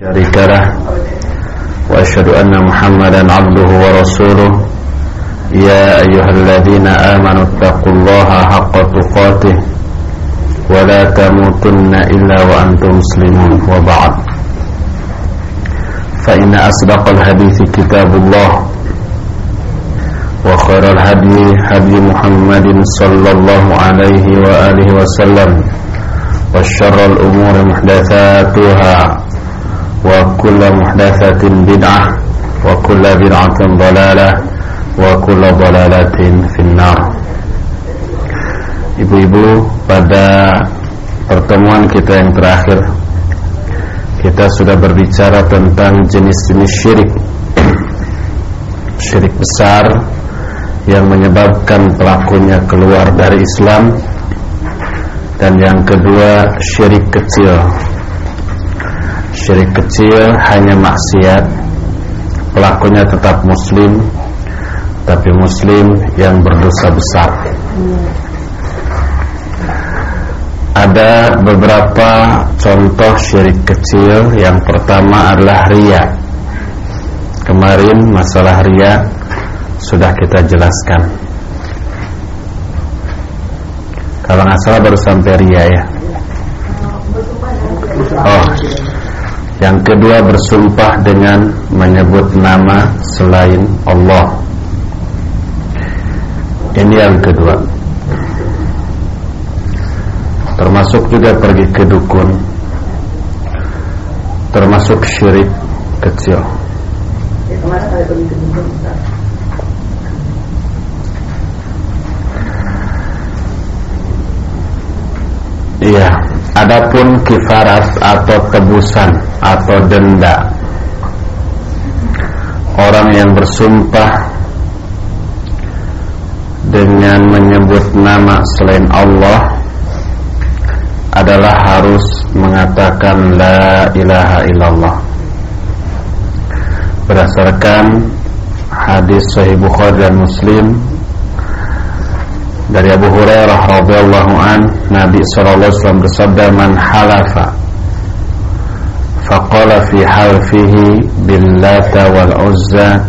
شريك له وأشهد أن محمدا عبده ورسوله. يا أيها الذين آمنوا اتقوا الله حق تقاته ولا تموتن إلا وأنتم مسلمون. وبعد فإن أصدق الحديث كتاب الله وخير الهدي هدي محمد صلى الله عليه وآله وسلم وشر الأمور محدثاتها. وكل محدثة بدعة وكل بدعة ضلالة وكل ضلالة في النار Ibu-ibu pada pertemuan kita yang terakhir kita sudah berbicara tentang jenis-jenis syirik syirik besar yang menyebabkan pelakunya keluar dari Islam dan yang kedua syirik kecil syirik kecil hanya maksiat. Pelakunya tetap muslim tapi muslim yang berdosa besar. Ada beberapa contoh syirik kecil. Yang pertama adalah ria kemarin masalah ria sudah kita jelaskan. Kalau nggak salah baru sampai ria ya. Oh yang kedua bersumpah dengan menyebut nama selain Allah. Ini yang kedua. Termasuk juga pergi ke dukun. Termasuk syirik kecil. Iya, adapun kifarat atau tebusan atau denda. Orang yang bersumpah dengan menyebut nama selain Allah adalah harus mengatakan la ilaha illallah. Berdasarkan hadis sahih Bukhari dan Muslim dari Abu Hurairah radhiyallahu an Nabi sallallahu alaihi wasallam bersabda man halafa faqala fi halfihi billata wal uzza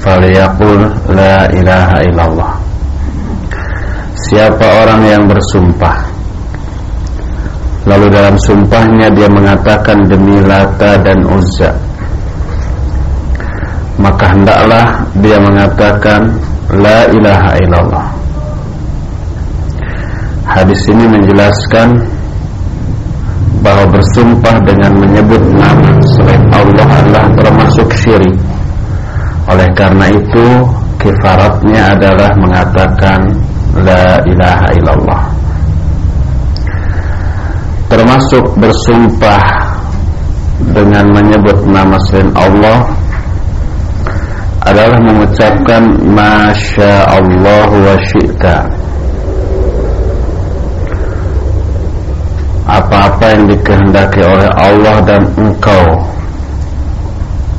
falyaqul la ilaha illallah. Siapa orang yang bersumpah Lalu dalam sumpahnya dia mengatakan demi Lata dan Uzza Maka hendaklah dia mengatakan La ilaha illallah Hadis ini menjelaskan bahwa bersumpah dengan menyebut nama selain Allah adalah termasuk syirik. Oleh karena itu, kifaratnya adalah mengatakan la ilaha illallah. Termasuk bersumpah dengan menyebut nama selain Allah adalah mengucapkan masya Allah wa syi'ta. Apa-apa yang dikehendaki oleh Allah dan engkau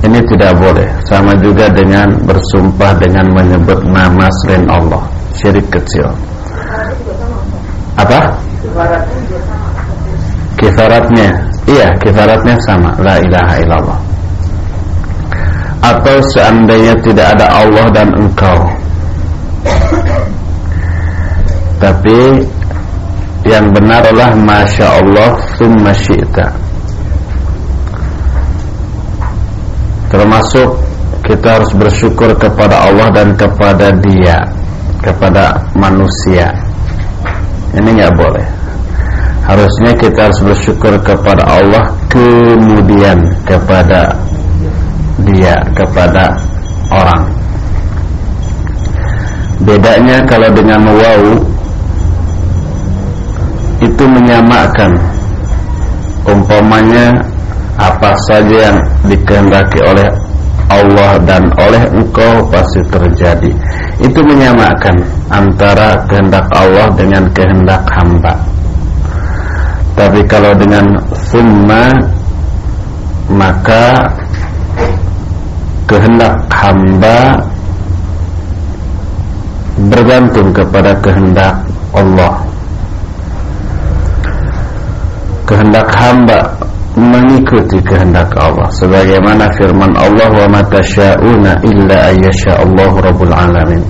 ini tidak boleh. Sama juga dengan bersumpah dengan menyebut nama selain Allah. Syirik kecil. Apa? kifaratnya. Iya kifaratnya sama. La ilaha illallah. Atau seandainya tidak ada Allah dan engkau. Tapi yang benar adalah Masya Allah Summa syi'ta. Termasuk Kita harus bersyukur kepada Allah Dan kepada dia Kepada manusia. Ini nggak boleh. Harusnya kita harus bersyukur kepada Allah Kemudian Kepada Dia Kepada orang. Bedanya kalau dengan wow itu menyamakan. Umpamanya apa saja yang dikehendaki oleh Allah dan oleh engkau pasti terjadi. Itu menyamakan antara kehendak Allah dengan kehendak hamba. Tapi kalau dengan summa maka kehendak hamba bergantung kepada kehendak Allah kehendak hamba mengikuti kehendak Allah. Sebagaimana firman Allah wa matasyauna illa ayyasha Allah rabbul alamin.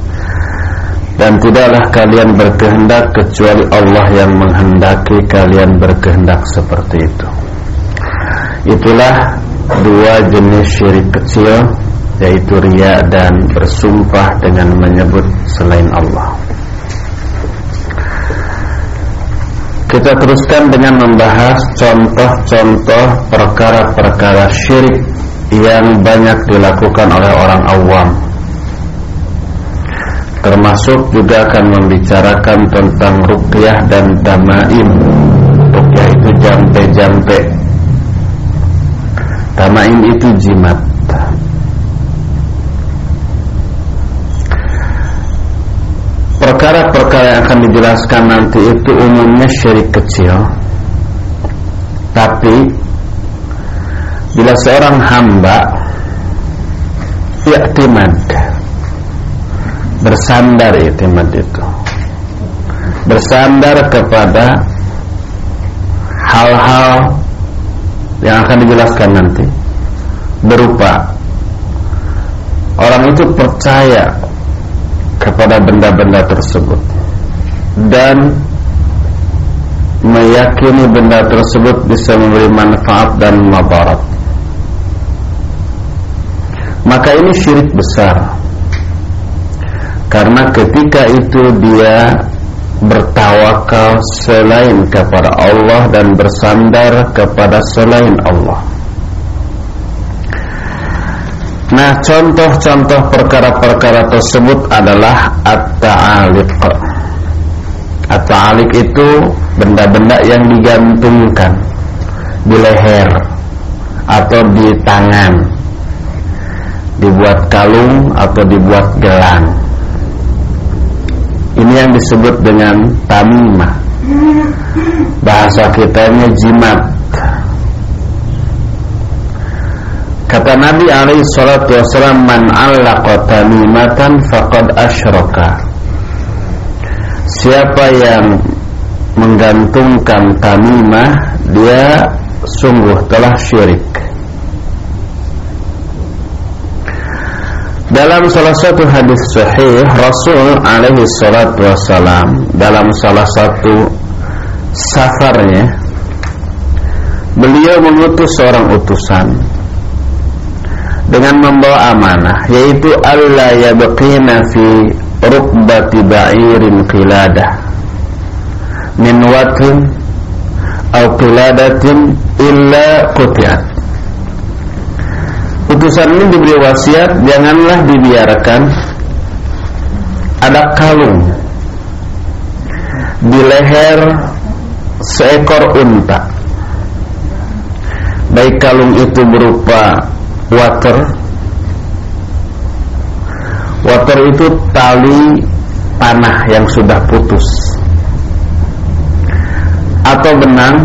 Dan tidaklah kalian berkehendak kecuali Allah yang menghendaki kalian berkehendak seperti itu. Itulah dua jenis syirik kecil yaitu ria dan bersumpah dengan menyebut selain Allah Kita teruskan dengan membahas contoh-contoh perkara-perkara syirik yang banyak dilakukan oleh orang awam. Termasuk juga akan membicarakan tentang rukyah dan damaim. Rukyah itu jampe-jampe. Damaim itu jimat. Perkara-perkara yang akan dijelaskan nanti itu umumnya syirik kecil. Tapi Bila seorang hamba Iktimad Bersandar iktimad itu Bersandar kepada Hal-hal Yang akan dijelaskan nanti Berupa Orang itu percaya kepada benda-benda tersebut dan meyakini benda tersebut bisa memberi manfaat dan mabarat maka ini syirik besar. Karena ketika itu dia bertawakal selain kepada Allah dan bersandar kepada selain Allah. Nah contoh-contoh perkara-perkara tersebut adalah At-ta'aliq At-ta'aliq itu benda-benda yang digantungkan Di leher Atau di tangan Dibuat kalung atau dibuat gelang. Ini yang disebut dengan tamimah. Bahasa kitanya jimat. Kata Nabi alaihi salatu wasallam man 'allaqa tamimatan faqad asyraka. Siapa yang menggantungkan tamimah dia sungguh telah syirik. Dalam salah satu hadis sahih Rasul alaihi salatu wasallam dalam salah satu safarnya beliau mengutus seorang utusan dengan membawa amanah yaitu alla yabqina fi rukbati ba'irin qiladah. Min watin atau qiladatin illa qutiat. Utusan ini diberi wasiat janganlah dibiarkan ada kalung di leher seekor unta. Baik kalung itu berupa water water itu tali panah yang sudah putus. Atau benang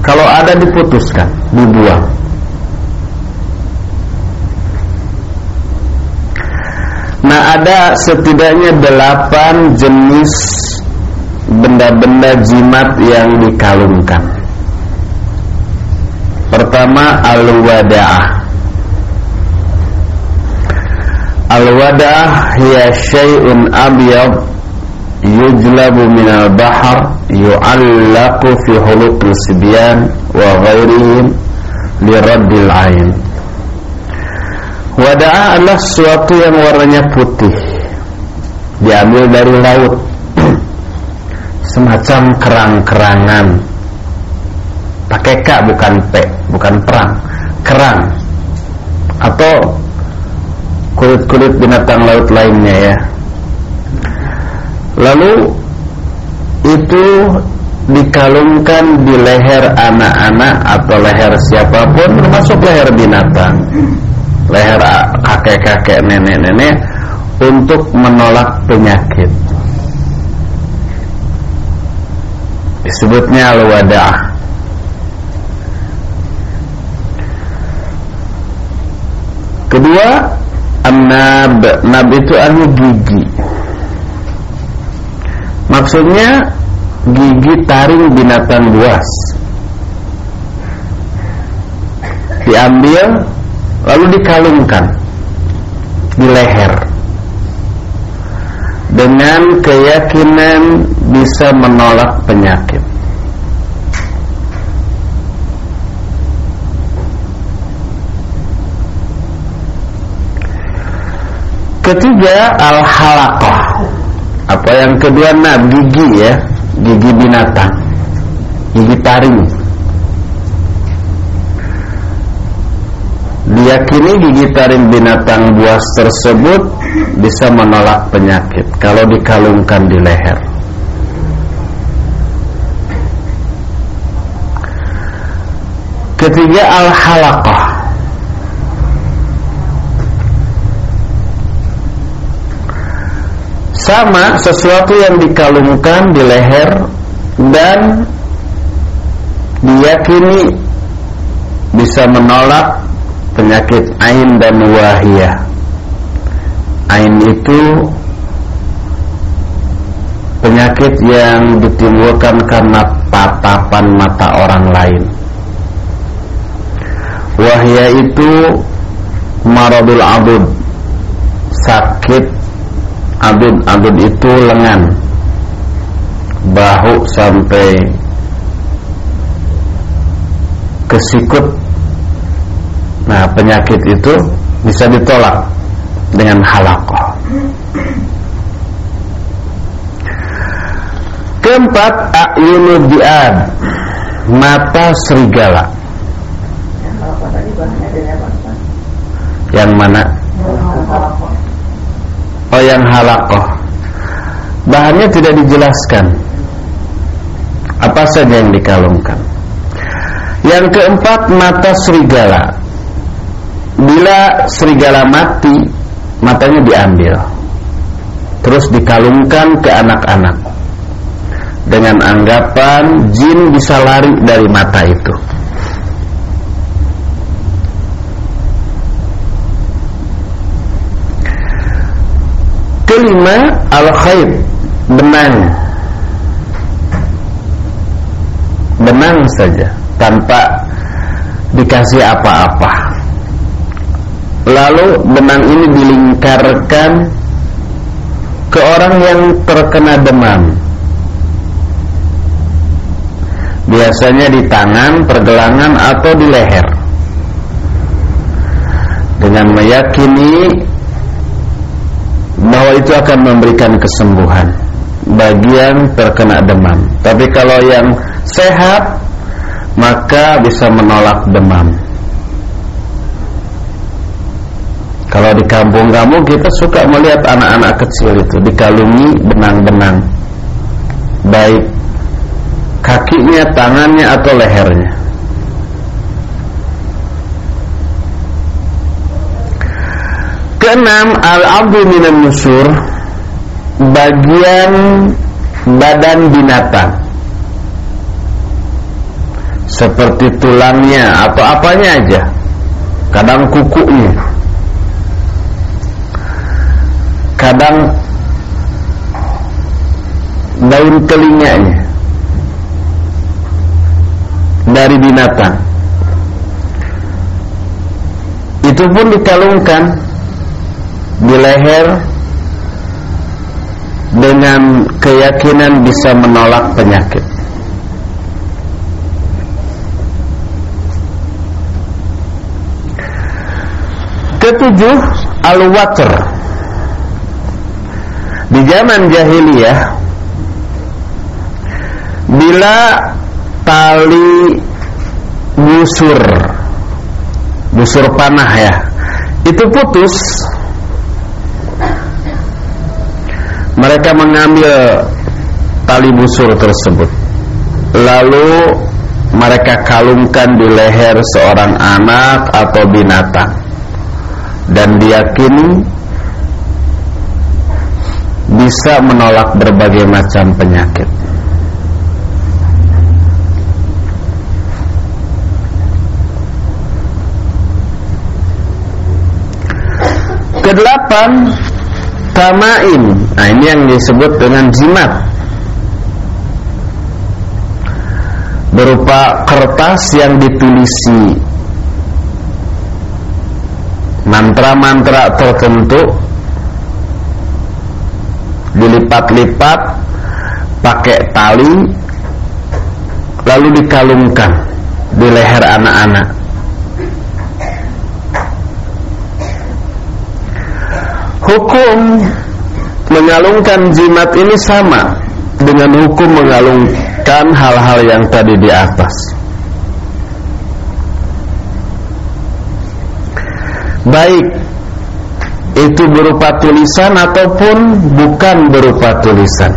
kalau ada diputuskan dibuang. Nah ada setidaknya delapan jenis benda-benda jimat yang dikalungkan. Pertama al-wada'ah Al-wada'ah hiya syai'un abyad yujlabu minal bahar yu'allaqu fi huluqil sibyan wa ghairihim liraddil ain. Wada'ah adalah sesuatu yang warnanya putih Diambil dari laut Semacam kerang-kerangan. Pakai k bukan p bukan perang kerang. Atau kulit-kulit binatang laut lainnya ya. Lalu itu dikalungkan di leher anak-anak atau leher siapa pun termasuk leher binatang. Leher kakek-kakek nenek-nenek untuk menolak penyakit. Disebutnya al-wada'ah Kedua, Anab Nab itu artinya gigi. Maksudnya Gigi taring binatang buas. Diambil Lalu dikalungkan Di leher. Dengan keyakinan Bisa menolak penyakit. Ketiga al-halaqah. Apa yang kedua nah gigi ya, gigi binatang. Gigi taring. Diyakini gigi taring binatang buas tersebut bisa menolak penyakit kalau dikalungkan di leher. Ketiga al-halaqah. Sama sesuatu yang dikalungkan di leher dan diyakini bisa menolak penyakit ain dan wahiyah. Ain itu penyakit yang ditimbulkan karena tatapan mata orang lain. Wahiyah itu maradul abud, sakit abud abud itu lengan, bahu sampai kesikut Nah penyakit itu bisa ditolak dengan halakoh. Keempat, ayunud mata serigala. Yang mana? Oh yang halakoh. Bahannya tidak dijelaskan. Apa saja yang dikalungkan. Yang keempat, mata serigala bila serigala mati matanya diambil terus dikalungkan ke anak-anak dengan anggapan jin bisa lari dari mata itu kelima al-khair benang benang saja tanpa dikasih apa-apa Lalu benang ini dilingkarkan ke orang yang terkena demam. Biasanya di tangan, pergelangan atau di leher. Dengan meyakini bahwa itu akan memberikan kesembuhan bagi yang terkena demam. Tapi kalau yang sehat maka bisa menolak demam. Kalau di kampung-kampung kita suka melihat anak-anak kecil itu dikalungi benang-benang Baik kakinya, tangannya atau lehernya Keenam, al-abdu minan nusur Bagian badan binatang. Seperti tulangnya atau apanya aja. Kadang kukunya. Kadang daun telinganya. Dari binatang. Itu pun dikalungkan di leher dengan keyakinan bisa menolak penyakit. Ketujuh al-watr. Di zaman jahiliyah bila tali busur busur panah ya itu putus mereka mengambil tali busur tersebut lalu mereka kalungkan di leher seorang anak atau binatang dan diyakini bisa menolak berbagai macam penyakit. Kedelapan Tamain Nah ini yang disebut dengan jimat. Berupa kertas yang ditulisi mantra-mantra tertentu. Dilipat-lipat pakai tali lalu dikalungkan di leher anak-anak hukum mengalungkan jimat ini sama dengan hukum mengalungkan hal-hal yang tadi di atas. Baik itu berupa tulisan ataupun bukan berupa tulisan.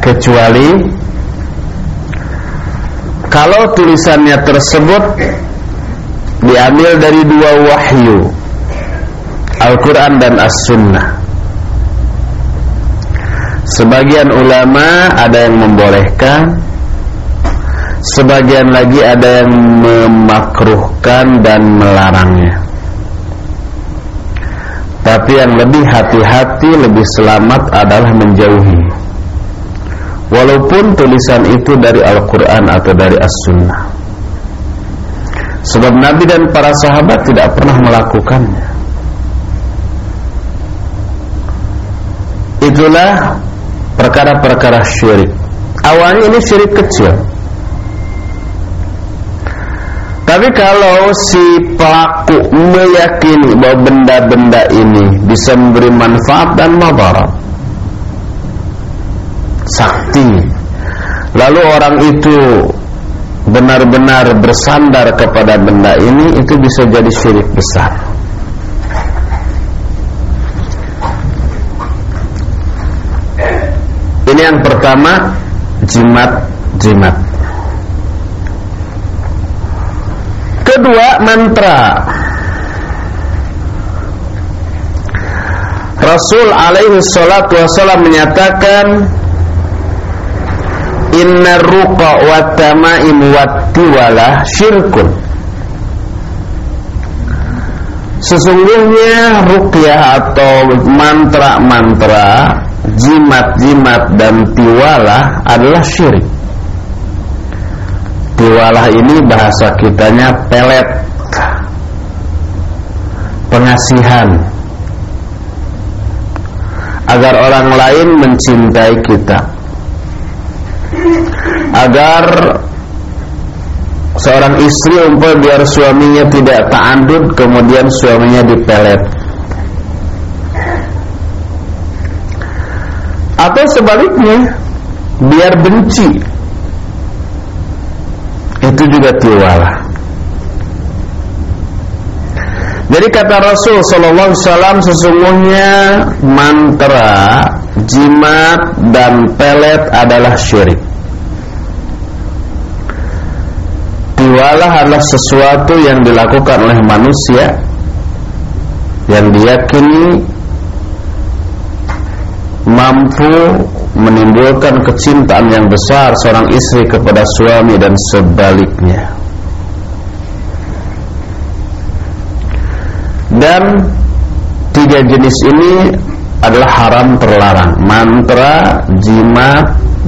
Kecuali kalau tulisannya tersebut diambil dari dua wahyu Al-Quran dan As-Sunnah. Sebagian ulama ada yang membolehkan Sebagian lagi ada yang memakruhkan dan melarangnya. Tapi yang lebih hati-hati, lebih selamat adalah menjauhi. Walaupun tulisan itu dari Al-Quran atau dari As-Sunnah. Sebab Nabi dan para sahabat tidak pernah melakukannya Itulah perkara-perkara syirik. Awalnya ini syirik kecil. Tapi kalau si pelaku meyakini bahwa benda-benda ini bisa memberi manfaat dan madarat sakti. Lalu orang itu benar-benar bersandar kepada benda ini itu bisa jadi syirik besar ini yang pertama jimat-jimat Kedua mantra. Rasul alaihi salatu wasallam menyatakan Inna ruqa wa tamaim wa tiwala syirkun. Sesungguhnya ruqyah atau mantra-mantra Jimat-jimat dan tiwala adalah syirik. Tiwalah ini bahasa kitanya pelet. Pengasihan. Agar orang lain mencintai kita. Agar Seorang istri umpah biar suaminya tidak ta'andud Kemudian suaminya dipelet Atau sebaliknya Biar benci itu juga tiwala jadi kata Rasul Sallallahu Alaihi Wasallam sesungguhnya mantra, jimat dan pelet adalah syirik. Tiwala adalah sesuatu yang dilakukan oleh manusia yang diyakini mampu menimbulkan kecintaan yang besar seorang istri kepada suami dan sebaliknya. Dan tiga jenis ini adalah haram terlarang, mantra, jimat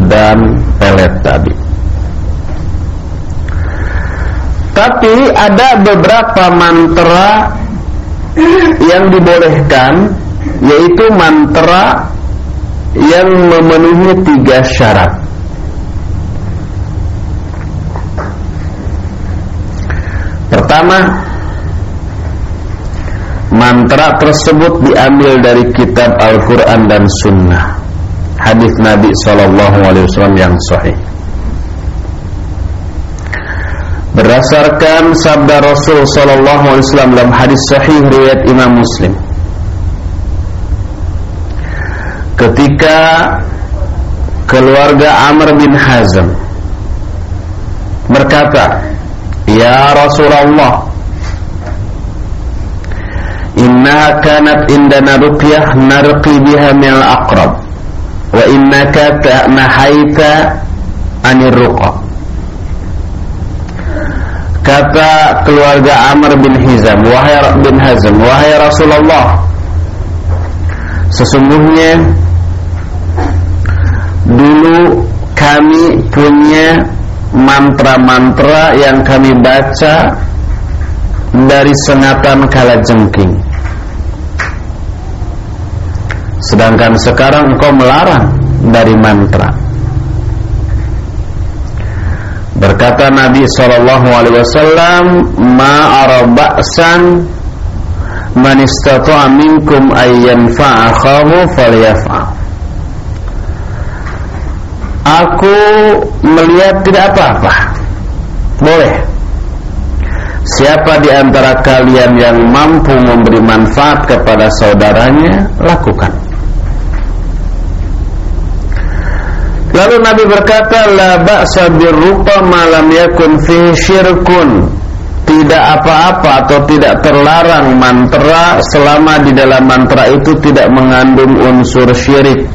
dan pelet tadi. Tapi ada beberapa mantra yang dibolehkan yaitu mantra yang memenuhi tiga syarat. Pertama, mantra tersebut diambil dari kitab Al-Quran dan Sunnah. Hadis Nabi SAW yang sahih. Berdasarkan sabda Rasul SAW dalam hadis sahih riwayat Imam Muslim ketika keluarga Amr bin Hazm berkata, "Ya Rasulullah, inna kanat indana ruqyah narqi biha min al-aqrab wa innaka ta'nahaita anir ruqa." Kata keluarga Amr bin Hizam, wahai bin Hazm, wahai Rasulullah, sesungguhnya dulu kami punya mantra-mantra yang kami baca dari sengatan kala jengking sedangkan sekarang engkau melarang dari mantra. Berkata Nabi sallallahu alaihi wasallam ma arba'san man istata'a minkum ayyan fa'akhahu falyaf'al Aku melihat tidak apa-apa. Boleh. Siapa di antara kalian yang mampu memberi manfaat kepada saudaranya Lakukan. Lalu Nabi berkata La ba'sa malam yakun fi syirkun. Tidak apa-apa atau tidak terlarang mantra Selama di dalam mantra itu tidak mengandung unsur syirik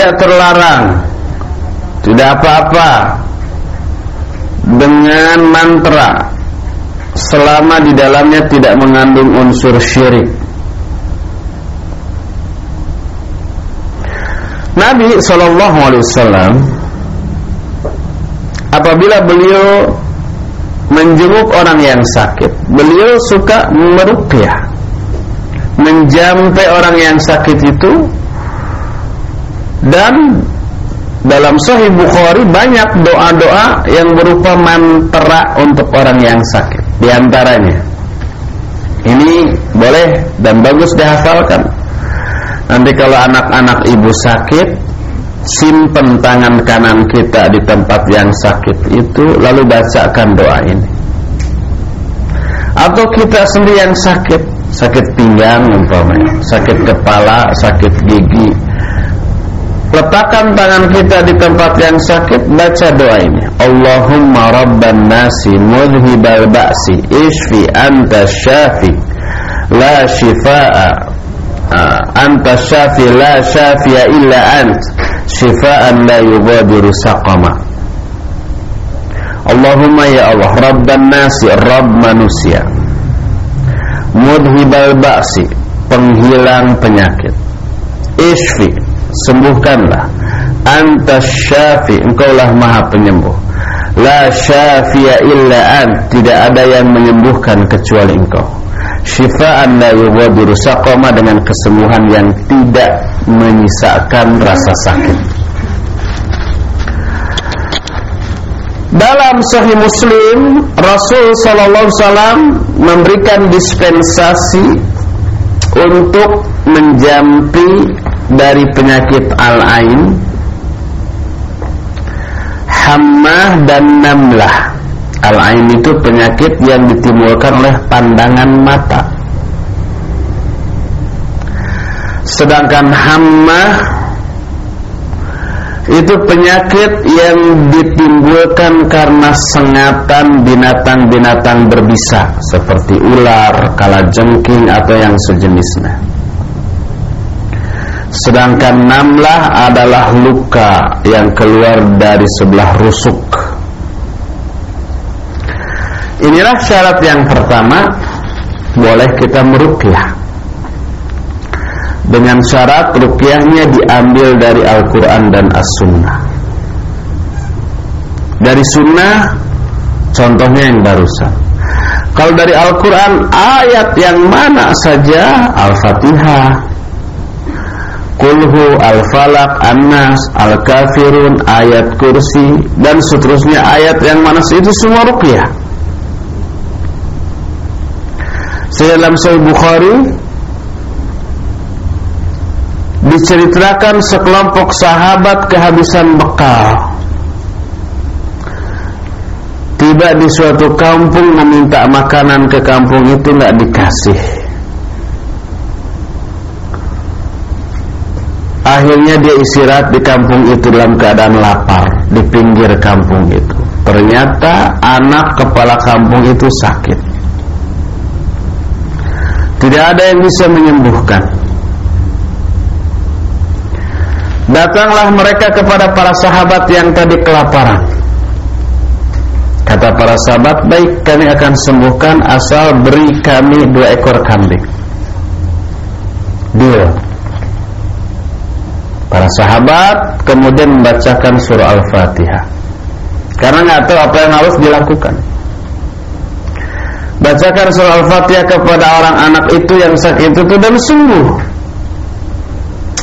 tidak terlarang tidak apa-apa. Dengan mantra selama di dalamnya tidak mengandung unsur syirik. Nabi Wasallam apabila beliau menjenguk orang yang sakit, beliau suka meruqyah, menjampe orang yang sakit itu dan dalam Sahih Bukhari banyak doa-doa yang berupa mantra untuk orang yang sakit. Di antaranya ini boleh dan bagus dihafalkan. Nanti kalau anak-anak ibu sakit, simpen tangan kanan kita di tempat yang sakit itu lalu bacakan doa ini. Atau kita sendiri yang sakit, sakit pinggang umpamanya, sakit kepala, sakit gigi, Letakkan tangan kita di tempat yang sakit Baca doa ini Allahumma rabban nasi mudhibal ba'si Ishfi anta syafi La shifa'a Anta syafi la syafi'a illa ant Shifa'an la yubadiru saqama. Allahumma ya Allah Rabban nasi Rabb manusia. Mudhibal ba'si Penghilang penyakit. Ishfi sembuhkanlah. Anta syafi engkaulah maha penyembuh. La syafi'a illa ant. Tidak ada yang menyembuhkan kecuali engkau. Syifaan la yughadiru saqama dengan kesembuhan yang tidak menyisakan rasa sakit. Dalam Sahih Muslim Rasul sallallahu wasallam memberikan dispensasi untuk menjampi dari penyakit al-ain hammah dan namlah al-ain itu penyakit yang ditimbulkan oleh pandangan mata sedangkan hammah itu penyakit yang ditimbulkan karena sengatan binatang-binatang berbisa seperti ular, kalajengking atau yang sejenisnya. Sedangkan namlah adalah luka yang keluar dari sebelah rusuk. Inilah syarat yang pertama Boleh kita merukyah Dengan syarat rukyahnya diambil dari Al-Quran dan As-Sunnah. Dari Sunnah Contohnya yang barusan. Kalau dari Al-Quran Ayat yang mana saja? Al-Fatihah Kulhu, Al-Falak, An-Nas, Al-Kafirun, ayat kursi dan seterusnya ayat yang mana itu semua ruqyah. Dalam Sahih Bukhari diceritakan sekelompok sahabat kehabisan bekal. Tiba di suatu kampung meminta makanan ke kampung itu nggak dikasih. Akhirnya dia istirahat di kampung itu dalam keadaan lapar Di pinggir kampung itu. Ternyata anak kepala kampung itu sakit. Tidak ada yang bisa menyembuhkan. Datanglah mereka kepada para sahabat yang tadi kelaparan. Kata para sahabat Baik kami akan sembuhkan Asal beri kami dua ekor kambing. Deal Para sahabat kemudian membacakan surah Al-Fatihah. karena nggak tahu apa yang harus dilakukan. Bacakan surah Al-Fatihah kepada orang anak itu yang sakit itu dan sembuh.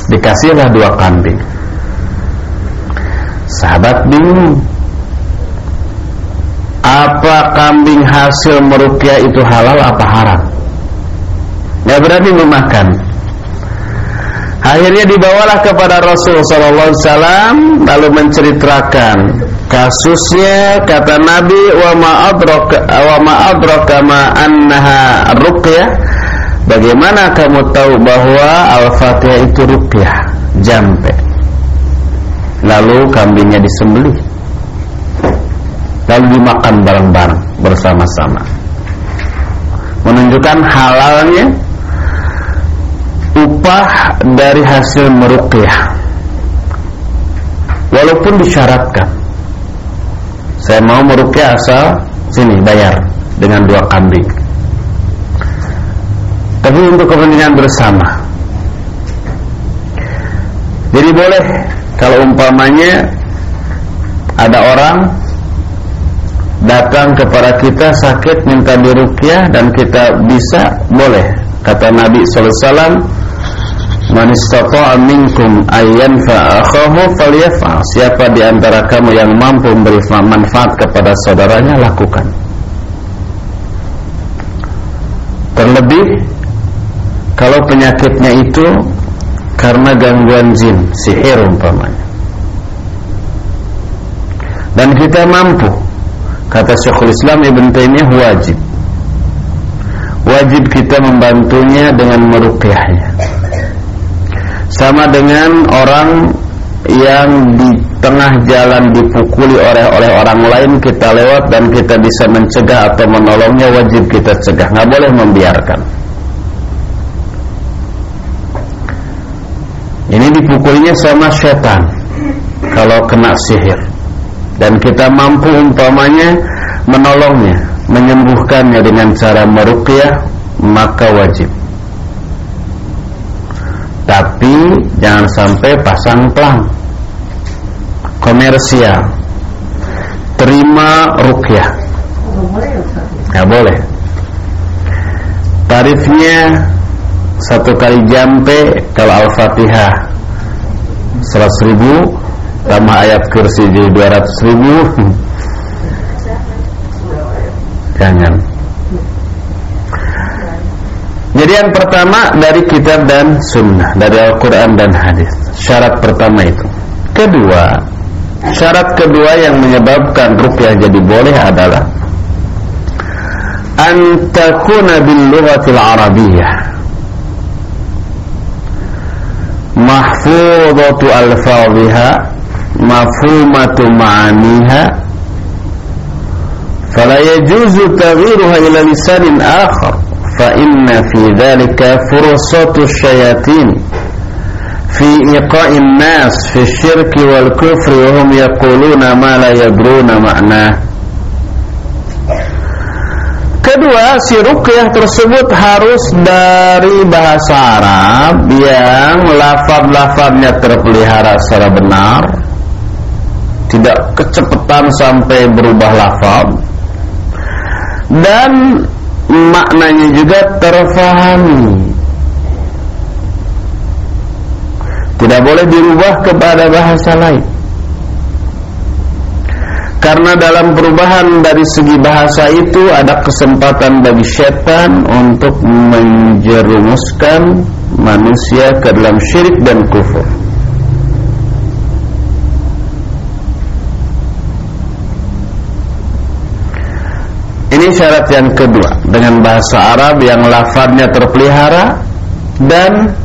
Dikasihlah dua kambing. Sahabat bingung. Apa kambing hasil merukyah itu halal apa haram? Gak berani memakan. Akhirnya dibawalah kepada Rasul sallallahu alaihi wasallam lalu menceritakan kasusnya. Kata Nabi wa ma wa ma ma Bagaimana kamu tahu bahwa Al-Fatihah itu ruqyah? Jampe. Lalu kambingnya disembelih. Lalu dimakan bareng-bareng bersama-sama. Menunjukkan halalnya upah dari hasil meruqyah. Walaupun disyaratkan saya mau meruqyah asal sini bayar dengan dua kambing. Tapi untuk kepentingan bersama. Jadi boleh kalau umpamanya ada orang datang kepada kita sakit minta diruqyah dan kita bisa boleh. Kata Nabi sallallahu alaihi wasallam Man istata'a minkum ayyan fa'akhahu falyaf'al. Siapa di antara kamu yang mampu memberi manfaat kepada saudaranya lakukan. Terlebih kalau penyakitnya itu karena gangguan jin, sihir umpamanya. Dan kita mampu, kata Syekhul Islam Ibn Taimiyah wajib. Wajib kita membantunya dengan meruqyahnya sama dengan orang yang di tengah jalan dipukuli oleh oleh orang lain kita lewat dan kita bisa mencegah atau menolongnya wajib kita cegah. Nggak boleh membiarkan. Ini dipukulinya sama setan kalau kena sihir. Dan kita mampu umpamanya menolongnya menyembuhkannya dengan cara meruqyah maka wajib tapi jangan sampai pasang pelang. Komersial. Terima rukyah. Nggak boleh. Tarifnya satu kali jampe kalau al-fatihah seratus ribu tambah ayat kursi jadi dua ratus ribu. Jangan jadi yang pertama dari kitab dan sunnah Dari Al-Quran dan hadis. Syarat pertama itu. Kedua Syarat kedua yang menyebabkan rukyah jadi boleh adalah Antakuna bil lughatil arabiyah Mahfudatu alfadhiha Mafhumatu ma'aniha. Fala yajuzu taghiruha ila lisanin akhar fa inna fi dhalika fursatu في إيقاء الناس في الشرك والكفر وهم يقولون ما لا يدرون ma Kedua, si rukyah tersebut harus dari bahasa Arab yang lafad-lafadnya terpelihara secara benar, tidak kecepatan sampai berubah lafad. dan maknanya juga terfahami. Tidak boleh dirubah kepada bahasa lain. Karena dalam perubahan dari segi bahasa itu ada kesempatan bagi setan untuk menjerumuskan manusia ke dalam syirik dan kufur Ini syarat yang kedua. Dengan bahasa Arab yang lafadnya terpelihara Dan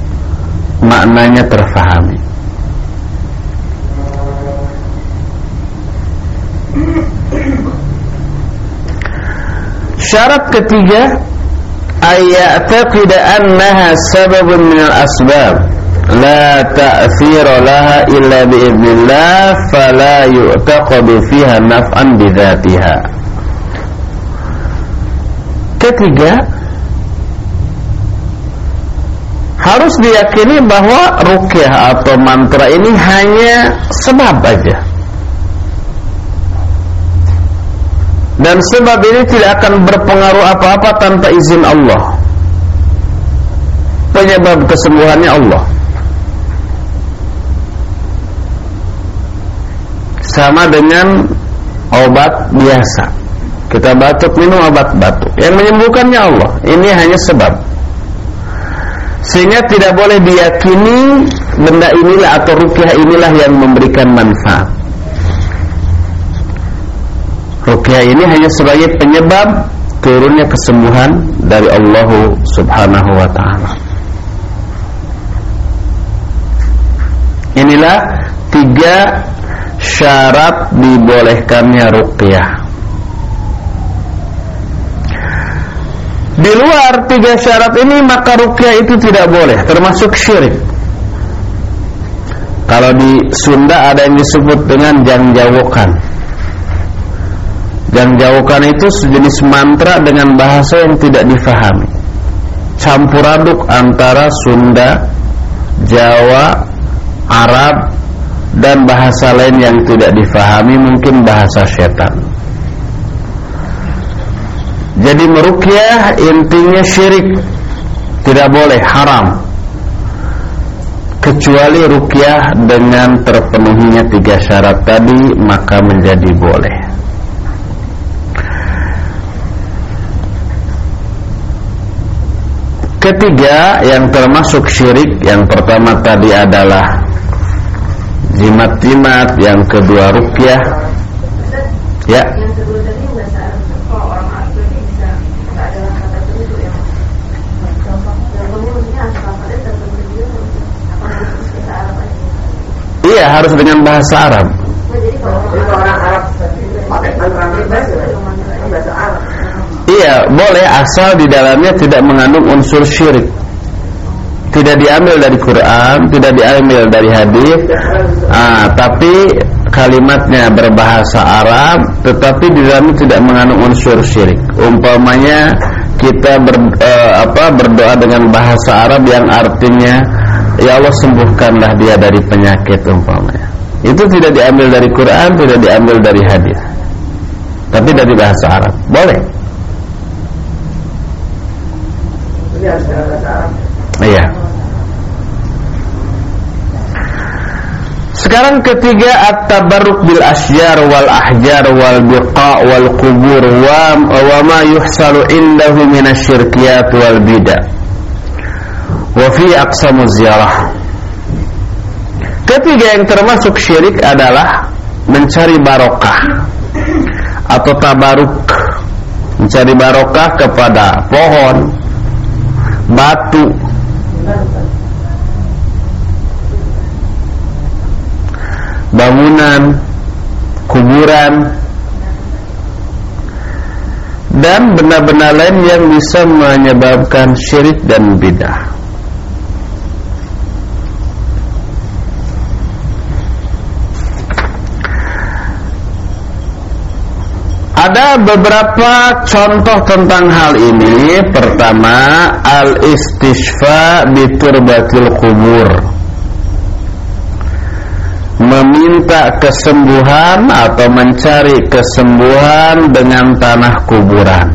maknanya terfahami. Syarat ketiga Ayya'taqid annaha sababun minal asbab. La ta'thira laha illa biiznillah Fala yu'taqadu fiha naf'an bidhatiha Ketiga Harus diyakini bahwa rukyah atau mantra ini hanya sebab aja. Dan sebab ini tidak akan berpengaruh apa-apa tanpa izin Allah. Penyebab kesembuhannya Allah. Sama dengan obat biasa kita batuk minum obat batuk yang menyembuhkannya Allah ini hanya sebab sehingga tidak boleh diyakini benda inilah atau rukyah inilah yang memberikan manfaat Rukyah ini hanya sebagai penyebab turunnya kesembuhan dari Allah Subhanahu wa taala. Inilah tiga syarat dibolehkannya rukyah. Di luar tiga syarat ini maka rukyah itu tidak boleh, termasuk syirik. Kalau di Sunda ada yang disebut dengan jangjawokan. Yang jauhkan itu sejenis mantra dengan bahasa yang tidak difahami Campur aduk antara Sunda, Jawa, Arab Dan bahasa lain yang tidak difahami mungkin bahasa setan Jadi merukyah intinya syirik. Tidak boleh, haram. Kecuali rukyah dengan terpenuhinya tiga syarat tadi Maka menjadi boleh. Ketiga yang termasuk syirik Yang pertama tadi adalah Jimat-jimat Yang kedua rukyah. Ya Iya harus dengan bahasa Arab. Iya, boleh asal di dalamnya tidak mengandung unsur syirik. Tidak diambil dari Quran, tidak diambil dari hadis. Ah, tapi kalimatnya berbahasa Arab, tetapi di dalamnya tidak mengandung unsur syirik. Umpamanya kita ber, eh, apa, berdoa dengan bahasa Arab yang artinya ya Allah sembuhkanlah dia dari penyakit umpamanya. Itu tidak diambil dari Quran, tidak diambil dari hadis. Tapi dari bahasa Arab. Boleh. Iya. Sekarang ketiga at-tabarruk bil asyar wal ahjar wal biqa wal qubur wa wa ma yuhsalu indahu min asyirkiyat wal bidah. Wa fi aqsamu ziyarah. Ketiga yang termasuk syirik adalah mencari barokah atau tabaruk. Mencari barokah kepada pohon, batu. Bangunan kuburan. Dan benda-benda lain yang bisa menyebabkan syirik dan bidah Ada beberapa contoh tentang hal ini. Pertama, al-istishfa biturbatil kubur. Meminta kesembuhan atau mencari kesembuhan dengan tanah kuburan.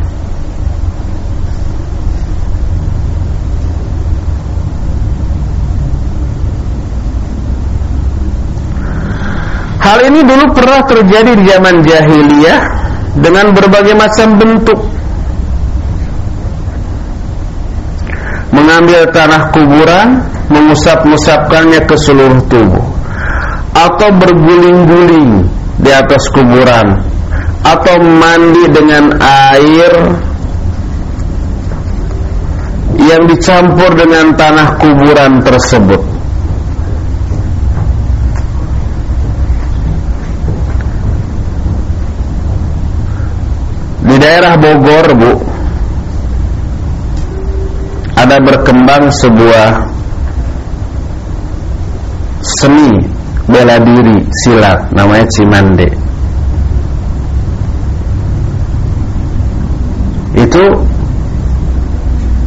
Hal ini dulu pernah terjadi di zaman jahiliyah dengan berbagai macam bentuk. Mengambil tanah kuburan mengusap-usapkannya ke seluruh tubuh. Atau berguling-guling di atas kuburan. Atau mandi dengan air yang dicampur dengan tanah kuburan tersebut daerah Bogor, Bu, ada berkembang sebuah seni bela diri silat namanya Cimande. Itu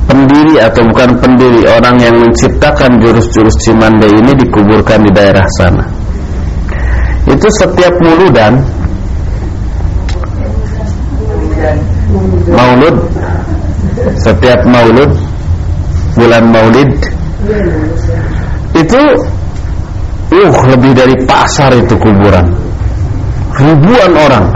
pendiri atau bukan pendiri orang yang menciptakan jurus-jurus Cimande ini dikuburkan di daerah sana. Itu setiap muludan Maulud. Setiap Maulud. Bulan Maulid. Itu uh lebih dari pasar itu kuburan. Ribuan orang.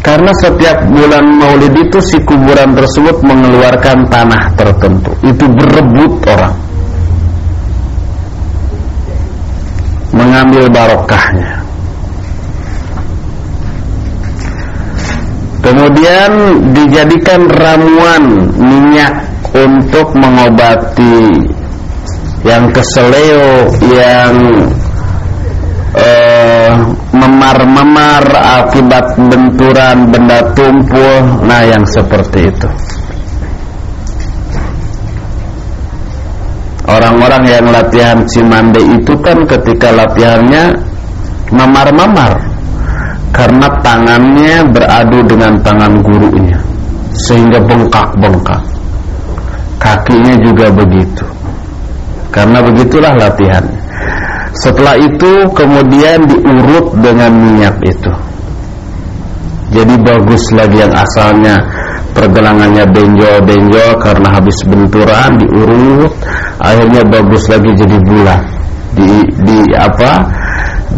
Karena setiap bulan maulid itu si kuburan tersebut mengeluarkan tanah tertentu. Itu berebut orang. Mengambil barokahnya kemudian dijadikan ramuan minyak untuk mengobati yang keseleo yang uh, memar-memar akibat benturan benda tumpul. Nah yang seperti itu. Orang-orang yang latihan cimande itu kan ketika latihannya memar-memar karena tangannya beradu dengan tangan gurunya. Sehingga bengkak-bengkak. Kakinya juga begitu. Karena begitulah latihan. Setelah itu kemudian diurut dengan minyak itu. Jadi bagus lagi yang asalnya. Pergelangannya benjol-benjol karena habis benturan diurut. Akhirnya bagus lagi jadi bulat. Di di apa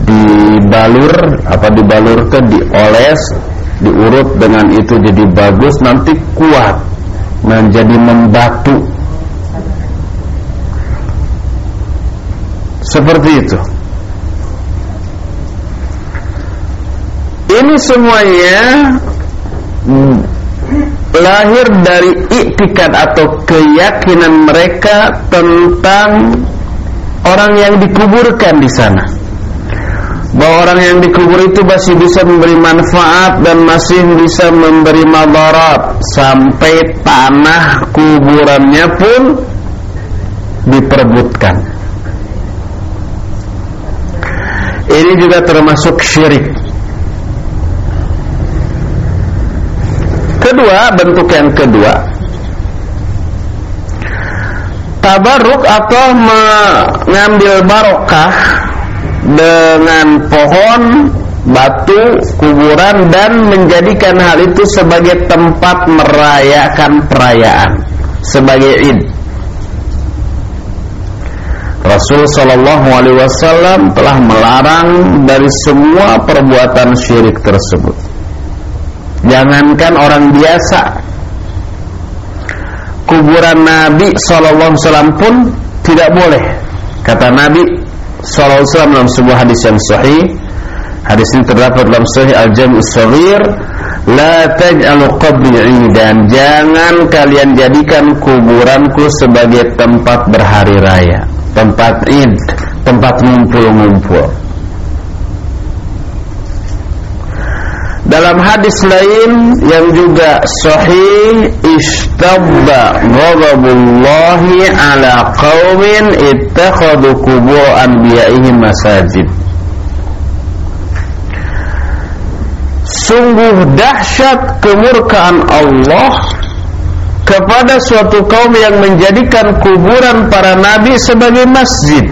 dibalur apa dibalurkan dioles diurut dengan itu jadi bagus nanti kuat menjadi membatu Seperti itu. Ini semuanya lahir dari iktikad atau keyakinan mereka tentang orang yang dikuburkan di sana. Bahwa orang yang dikubur itu masih bisa memberi manfaat dan masih bisa memberi madarat sampai tanah kuburannya pun diperebutkan. Ini juga termasuk syirik. Kedua, bentuk yang kedua Tabaruk atau mengambil barokah Dengan pohon, batu, kuburan Dan menjadikan hal itu sebagai tempat merayakan perayaan Sebagai id Rasul Shallallahu Alaihi Wasallam telah melarang dari semua perbuatan syirik tersebut. Jangankan orang biasa, kuburan Nabi Shallallahu Alaihi Wasallam pun tidak boleh. Kata Nabi Wasallam dalam sebuah hadis yang sahih. Hadis ini terdapat dalam Sahih Al-Jami' As-Saghir, "La taj'alu qabri 'idan." Jangan kalian jadikan kuburanku sebagai tempat berhari raya tempat id, tempat ngumpul-ngumpul. Dalam hadis lain yang juga sahih istabba ghadabullahi ala qaumin ittakhadhu qubur anbiya'ihim masajid. Sungguh dahsyat kemurkaan Allah kepada suatu kaum yang menjadikan kuburan para nabi sebagai masjid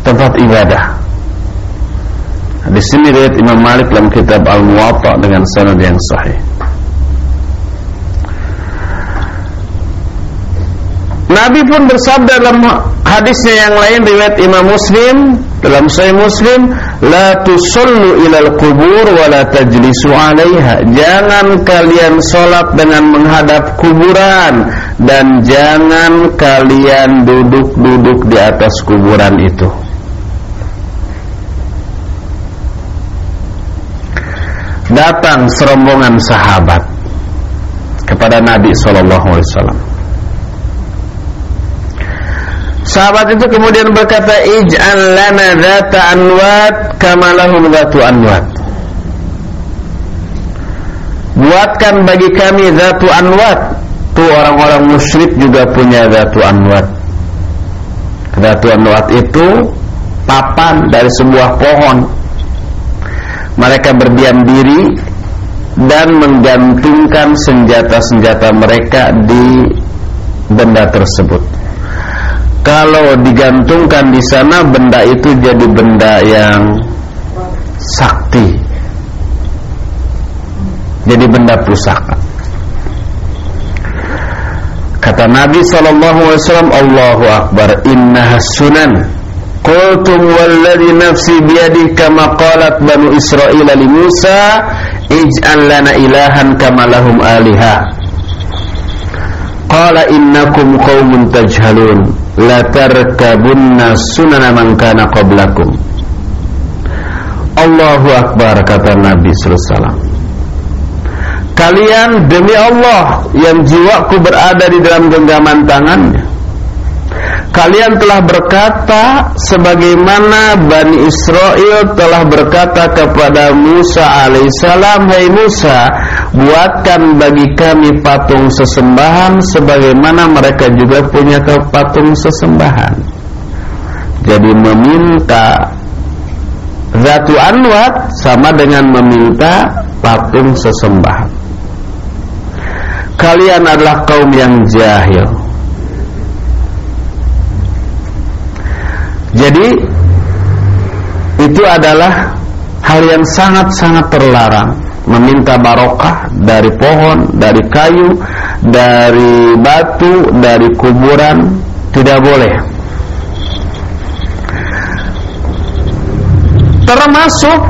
tempat ibadah. Di sini riwayat Imam Malik dalam kitab Al-Muwatta dengan sanad yang sahih. Nabi pun bersabda dalam hadisnya yang lain riwayat Imam Muslim dalam Sahih Muslim la tusallu ilal kubur wa la tajlisu 'alaiha jangan kalian salat dengan menghadap kuburan dan jangan kalian duduk-duduk di atas kuburan itu datang serombongan sahabat kepada Nabi sallallahu alaihi wasallam Sahabat itu kemudian berkata, "Ij'al lana dzata anwat kama lahum dzatu anwat." Buatkan bagi kami dzatu anwat. Tuh orang-orang musyrik juga punya dzatu anwat. Dzatu anwat itu papan dari sebuah pohon. Mereka berdiam diri dan menggantungkan senjata-senjata mereka di benda tersebut. Kalau digantungkan di sana benda itu jadi benda yang sakti. Jadi benda pusaka. Kata Nabi sallallahu alaihi wasallam Allahu akbar innaha sunan qultum walladhi nafsi biyadi kama qalat banu israila li Musa ij'al lana ilahan kama lahum aliha. Qala innakum qaumun tajhalun la tarkabunna sunana man kana qablakum. Allahu akbar kata Nabi sallallahu alaihi Kalian demi Allah yang jiwaku berada di dalam genggaman tangannya Kalian telah berkata sebagaimana Bani Israel telah berkata kepada Musa alaihissalam Hai Musa buatkan bagi kami patung sesembahan sebagaimana mereka juga punya patung sesembahan Jadi meminta Zatu Anwat sama dengan meminta patung sesembahan kalian adalah kaum yang jahil. Jadi itu adalah hal yang sangat-sangat terlarang meminta barokah dari pohon, dari kayu, dari batu, dari kuburan tidak boleh. Termasuk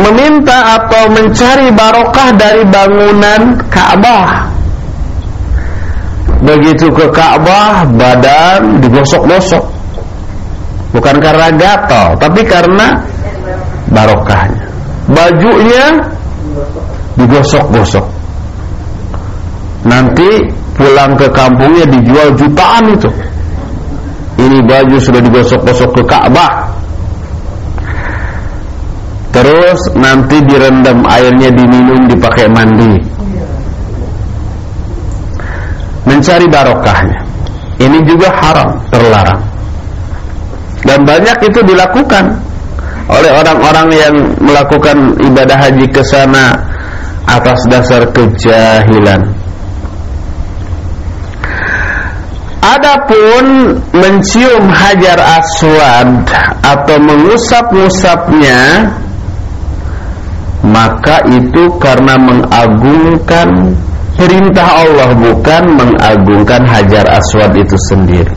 meminta atau mencari barokah dari bangunan Ka'bah. Begitu ke Ka'bah, badan digosok-gosok. Bukan karena gatal, tapi karena barokahnya. Bajunya digosok-gosok. Nanti pulang ke kampungnya dijual jutaan itu. Ini baju sudah digosok-gosok ke Ka'bah Terus nanti direndam airnya diminum dipakai mandi. Mencari barokahnya. Ini juga haram, terlarang. Dan banyak itu dilakukan oleh orang-orang yang melakukan ibadah haji ke sana atas dasar kejahilan. Adapun mencium hajar aswad atau mengusap-ngusapnya maka itu karena mengagungkan perintah Allah bukan mengagungkan Hajar Aswad itu sendiri.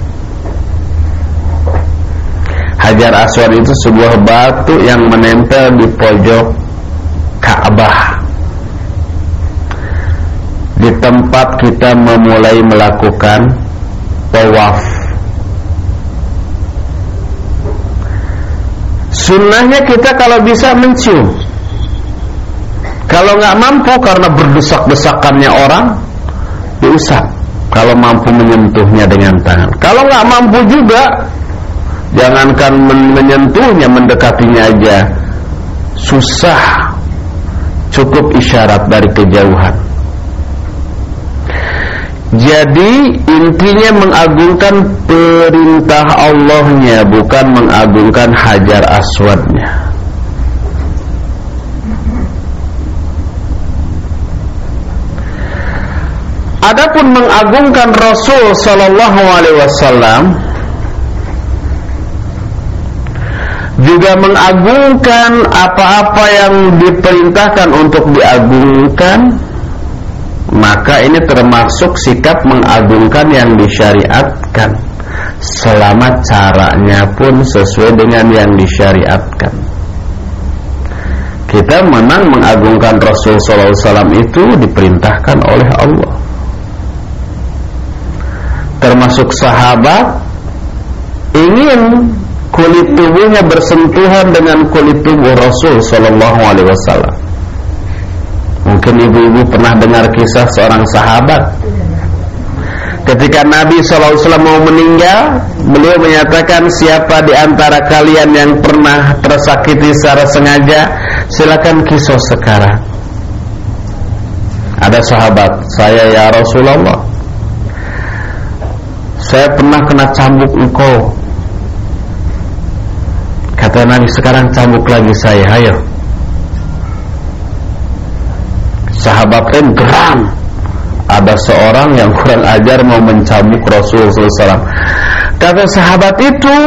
Hajar Aswad itu sebuah batu yang menempel di pojok Ka'bah. Di tempat kita memulai melakukan tawaf. Sunnahnya kita kalau bisa mencium kalau nggak mampu karena berdesak-desakannya orang, diusap. Kalau mampu menyentuhnya dengan tangan. Kalau nggak mampu juga, jangankan menyentuhnya, mendekatinya aja susah. Cukup isyarat dari kejauhan. Jadi intinya mengagungkan perintah Allahnya bukan mengagungkan hajar aswadnya. Adapun mengagungkan Rasul sallallahu alaihi wasallam juga mengagungkan apa-apa yang diperintahkan untuk diagungkan maka ini termasuk sikap mengagungkan yang disyariatkan. Selama caranya pun sesuai dengan yang disyariatkan. Kita memang mengagungkan Rasul sallallahu alaihi wasallam itu diperintahkan oleh Allah termasuk sahabat ingin kulit tubuhnya bersentuhan dengan kulit tubuh Rasul Sallallahu Alaihi Wasallam. Mungkin ibu-ibu pernah dengar kisah seorang sahabat. Ketika Nabi SAW mau meninggal, beliau menyatakan siapa di antara kalian yang pernah tersakiti secara sengaja, silakan kisah sekarang. Ada sahabat, saya ya Rasulullah saya pernah kena cambuk engkau. Kata Nabi sekarang cambuk lagi saya Ayo. Sahabat lain geram. Ada seorang yang kurang ajar Mau mencambuk Rasulullah SAW Kata sahabat itu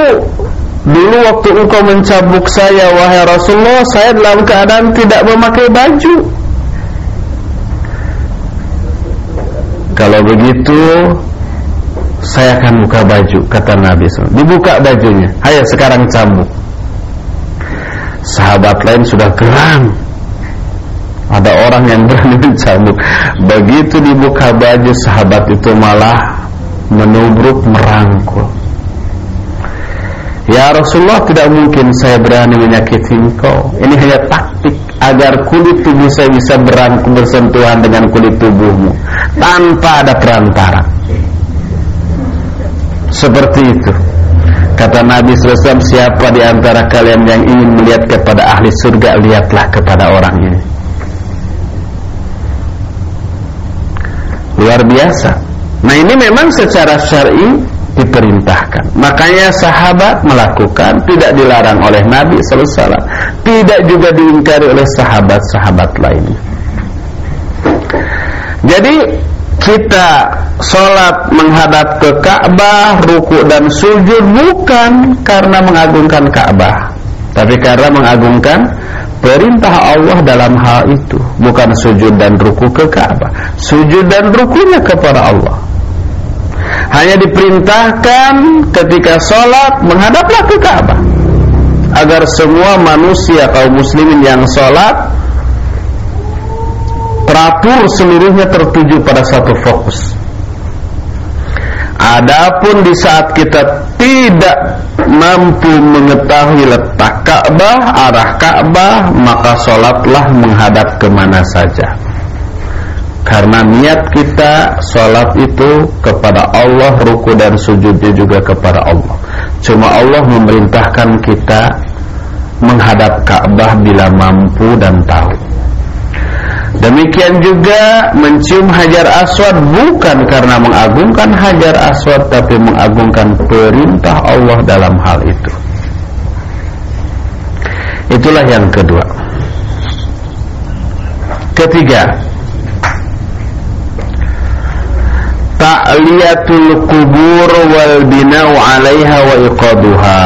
Dulu waktu engkau mencabuk saya wahai Rasulullah Saya dalam keadaan tidak memakai baju. Kalau begitu Saya akan buka baju Kata Nabi SAW. Dibuka bajunya. Ayo sekarang cambuk. Sahabat lain sudah geram Ada orang yang berani mencambuk. Begitu dibuka baju Sahabat itu malah Menubruk merangkul. Ya Rasulullah tidak mungkin saya berani menyakiti engkau. Ini hanya taktik agar kulit tubuh saya bisa berangkum bersentuhan dengan kulit tubuhmu. Tanpa ada perantara Seperti itu Kata Nabi SAW Siapa di antara kalian yang ingin melihat kepada ahli surga Lihatlah kepada orang ini Luar biasa Nah ini memang secara syar'i diperintahkan. Makanya sahabat melakukan tidak dilarang oleh Nabi wasallam, tidak juga diingkari oleh sahabat-sahabat lainnya. Jadi kita sholat menghadap ke Ka'bah, ruku dan sujud bukan karena mengagungkan Ka'bah, tapi karena mengagungkan perintah Allah dalam hal itu, bukan sujud dan ruku ke Ka'bah. Sujud dan rukunya kepada Allah hanya diperintahkan ketika sholat menghadaplah ke Ka'bah agar semua manusia kaum muslimin yang sholat teratur seluruhnya tertuju pada satu fokus. Adapun di saat kita tidak mampu mengetahui letak Ka'bah, arah Ka'bah, maka sholatlah menghadap ke mana saja. Karena niat kita Salat itu kepada Allah Ruku dan sujudnya juga kepada Allah. Cuma Allah memerintahkan kita Menghadap Ka'bah bila mampu dan tahu Demikian juga mencium hajar aswad bukan karena mengagungkan hajar aswad Tapi mengagungkan perintah Allah dalam hal itu. Itulah yang kedua. Ketiga ta'liyatul kubur wal bina'u 'alaiha wa iqaduha.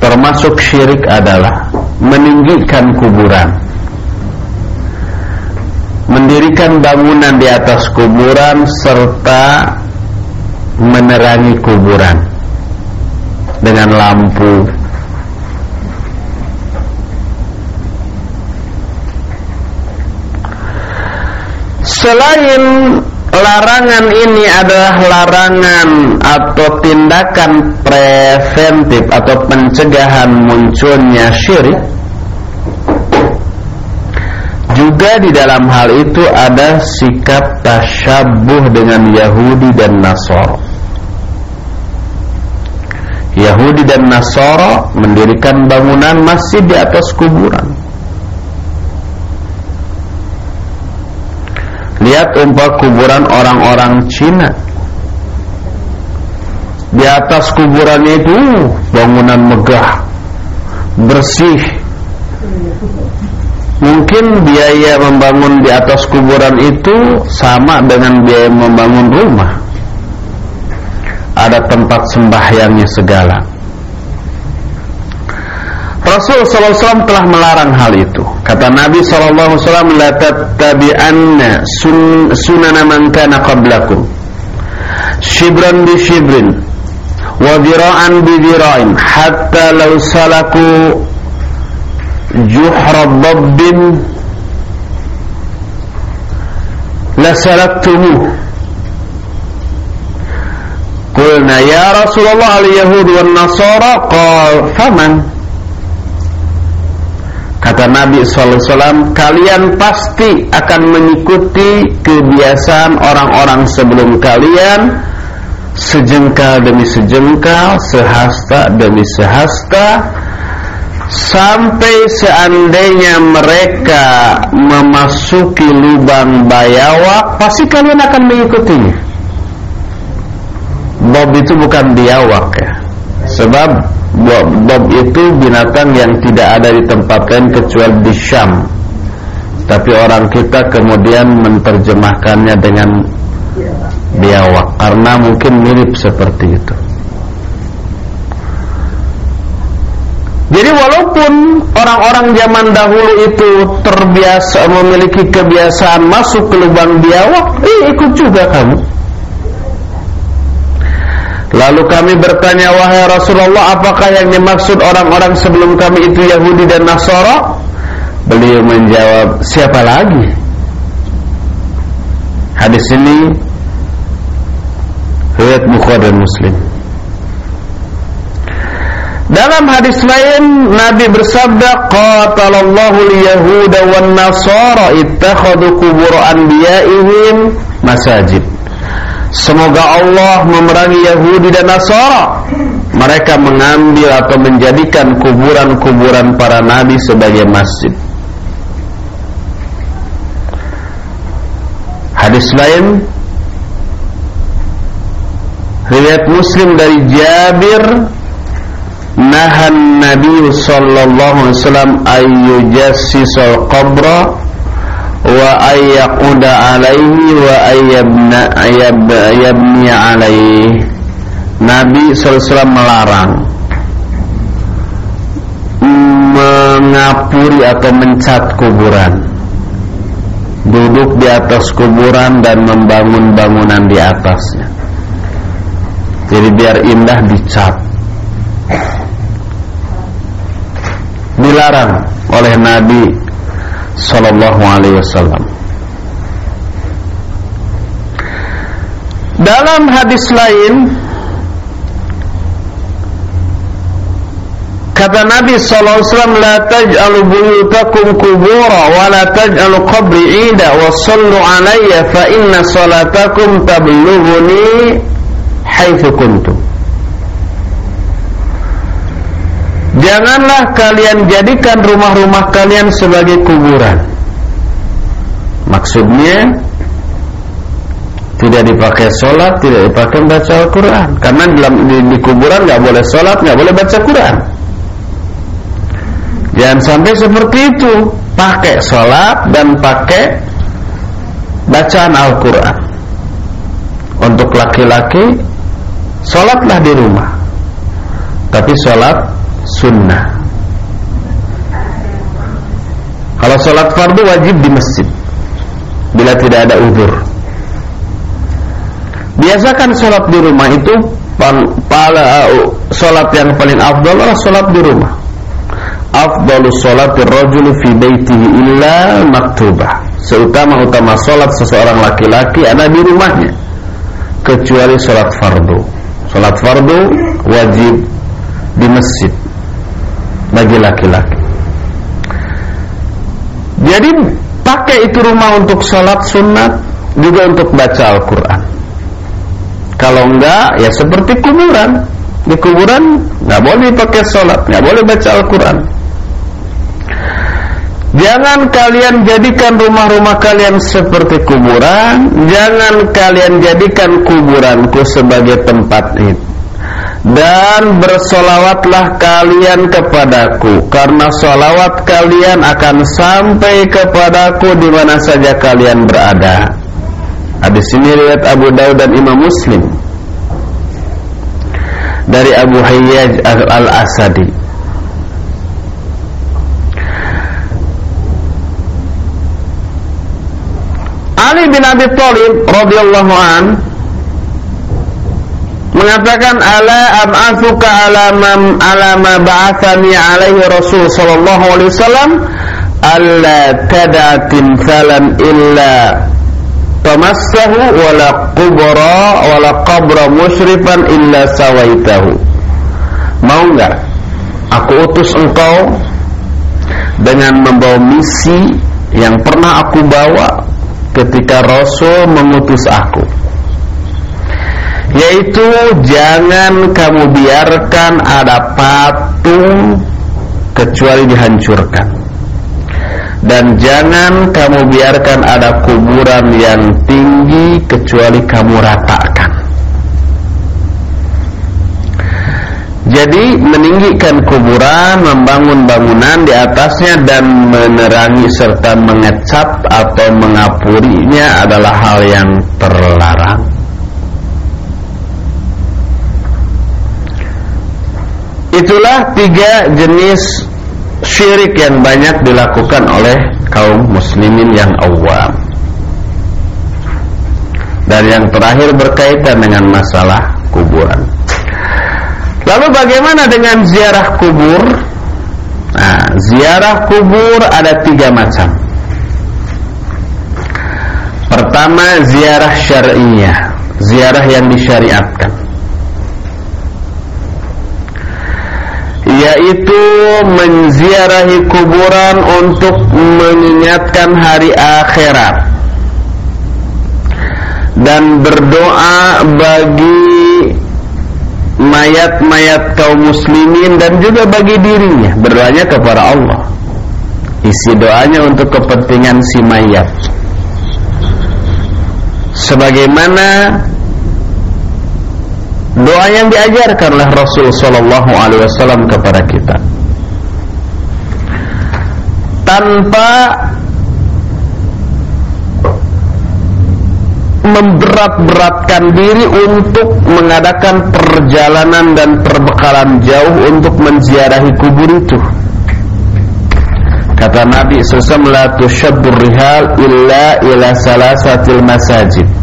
Termasuk syirik adalah meninggikan kuburan mendirikan bangunan di atas kuburan serta menerangi kuburan dengan lampu. Selain larangan ini adalah larangan atau tindakan preventif atau pencegahan munculnya syirik juga di dalam hal itu ada sikap tasyabuh dengan Yahudi dan Nasoro Yahudi dan Nasoro mendirikan bangunan masjid di atas kuburan. Lihat umpah kuburan orang-orang Cina. Di atas kuburan itu Bangunan megah Bersih Mungkin biaya membangun di atas kuburan itu Sama dengan biaya membangun rumah Ada tempat sembahyangnya segala Rasul SAW telah melarang hal itu. Kata Nabi SAW, "La tattabi'anna sun, sunana man kana qablakum." Shibran bi shibrin wa dira'an bi dira'in hatta law salaku dabbin la salaktumuh. Qulna ya Rasulullah al-yahud wan nasara qal faman Kata Nabi SAW Kalian pasti akan mengikuti Kebiasaan orang-orang sebelum kalian. Sejengkal demi sejengkal Sehasta demi sehasta Sampai seandainya mereka Memasuki lubang bayawak Pasti kalian akan mengikutinya. Bob itu bukan biawak ya. Sebab Bob itu binatang yang tidak ada di tempat lain kecuali di Syam. Tapi orang kita kemudian menerjemahkannya dengan biawak Karena mungkin mirip seperti itu Jadi walaupun orang-orang zaman dahulu itu terbiasa memiliki kebiasaan masuk ke lubang biawak, eh ikut juga kamu. Lalu kami bertanya wahai Rasulullah apakah yang dimaksud orang-orang sebelum kami itu Yahudi dan Nasara? Beliau menjawab siapa lagi? Hadis ini riwayat Bukhari dan Muslim. Dalam hadis lain Nabi bersabda qatalallahu al-yahuda wan nasara ittakhadhu qubur anbiya'ihim masajid. Semoga Allah memerangi Yahudi dan Nasara. Mereka mengambil atau menjadikan kuburan-kuburan para nabi sebagai masjid. Hadis lain riwayat Muslim dari Jabir nahan Nabi sallallahu alaihi wasallam ayyujassisal qabra wa ayyaquda alaihi wa ayyabna ayyabni alaihi. Nabi SAW melarang mengapuri atau mencat kuburan. Duduk di atas kuburan dan membangun bangunan di atasnya. Jadi biar indah dicat dilarang oleh Nabi sallallahu alaihi wasallam. Dalam hadis lain kata Nabi sallallahu alaihi wasallam la taj'alu buyutakum qubura wa la taj'alu qabri 'ida wa sallu 'alayya fa inna salatakum Janganlah kalian jadikan rumah-rumah kalian sebagai kuburan. Maksudnya tidak dipakai sholat, tidak dipakai baca Al-Quran. Karena dalam di, di kuburan nggak boleh sholat, nggak boleh baca Quran. Jangan sampai seperti itu. Pakai sholat dan pakai bacaan Al-Quran. Untuk laki-laki, sholatlah di rumah. Tapi sholat sunnah. Kalau sholat fardu wajib di masjid. Bila tidak ada uzur. Biasakan sholat di rumah itu pala sholat yang paling afdal adalah sholat di rumah. Afdalus sholatir rajul fi baitihi illa maktubah. Seutama-utama sholat seseorang laki-laki ada di rumahnya. Kecuali sholat fardu. Sholat fardu wajib di masjid bagi laki-laki. Jadi pakai itu rumah untuk sholat sunat juga untuk baca Al-Quran. Kalau enggak ya seperti kuburan. Di kuburan nggak boleh pakai sholat, nggak boleh baca Al-Quran. Jangan kalian jadikan rumah-rumah kalian seperti kuburan Jangan kalian jadikan kuburanku sebagai tempat itu dan bersolawatlah kalian kepadaku karena solawat kalian akan sampai kepadaku di mana saja kalian berada. Hadis ini riwayat Abu Daud dan Imam Muslim dari Abu Hayyaj al-Asadi. Ali bin Abi Thalib radhiyallahu anhu mengatakan ala ab'atsuka ala man ala ma ba'athani alaihi rasul sallallahu alaihi wasallam alla tada timsalan illa tamassahu wala qubra wala qabra musyrifan illa sawaitahu. Mau enggak aku utus engkau dengan membawa misi yang pernah aku bawa ketika rasul mengutus aku yaitu jangan kamu biarkan ada patung kecuali dihancurkan. Dan jangan kamu biarkan ada kuburan yang tinggi kecuali kamu ratakan. Jadi meninggikan kuburan membangun bangunan di atasnya dan menerangi serta mengecat atau mengapurinya adalah hal yang terlarang Itulah tiga jenis syirik yang banyak dilakukan oleh kaum muslimin yang awam. Dan yang terakhir berkaitan dengan masalah kuburan. Lalu bagaimana dengan ziarah kubur? Nah, ziarah kubur ada tiga macam. Pertama, ziarah syariah, ziarah yang disyariatkan. Yaitu menziarahi kuburan untuk mengingatkan hari akhirat. Dan berdoa bagi mayat-mayat kaum muslimin dan juga bagi dirinya. Berdoanya kepada Allah. Isi doanya untuk kepentingan si mayat. Sebagaimana doa yang diajarkan oleh Rasul Sallallahu Alaihi Wasallam kepada kita tanpa memberat-beratkan diri untuk mengadakan perjalanan dan perbekalan jauh untuk menziarahi kubur itu. Kata Nabi SAW, La tushaddur rihal illa ila salasatil masajid.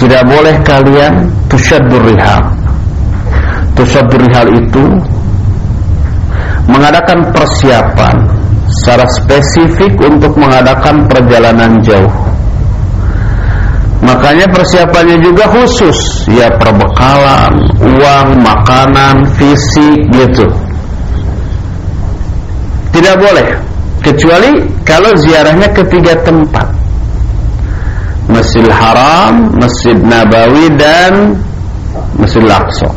Tidak boleh kalian tushaddur rihal. Tushaddur rihal itu mengadakan persiapan secara spesifik untuk mengadakan perjalanan jauh. Makanya persiapannya juga khusus, ya perbekalan, uang, makanan, fisik gitu. Tidak boleh kecuali kalau ziarahnya ke tiga tempat. Masjidil Haram, Masjid Nabawi dan Masjidil Aqsa.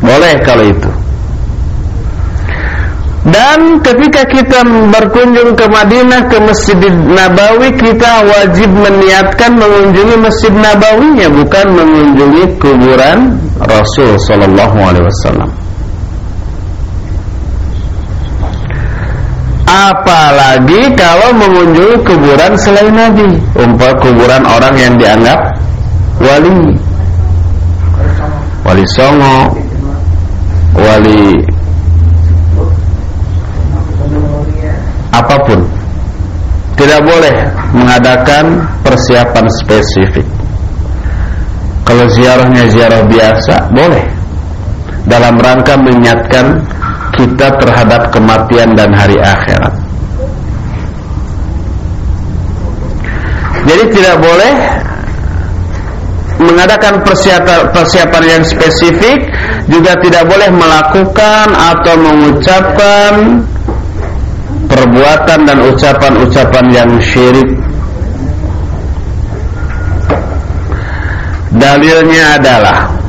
Boleh kalau itu. Dan ketika kita berkunjung ke Madinah ke Masjid Nabawi kita wajib meniatkan mengunjungi Masjid Nabawinya bukan mengunjungi kuburan Rasul sallallahu alaihi wasallam. Apalagi kalau mengunjungi kuburan selain Nabi, umpah kuburan orang yang dianggap wali, wali songo, wali apa pun. Tidak boleh mengadakan persiapan spesifik. Kalau ziarahnya ziarah biasa, boleh. Dalam rangka mengingatkan kita terhadap kematian dan hari akhirat. Jadi tidak boleh mengadakan persiapan, persiapan yang spesifik, juga tidak boleh melakukan atau mengucapkan perbuatan dan ucapan-ucapan yang syirik. Dalilnya adalah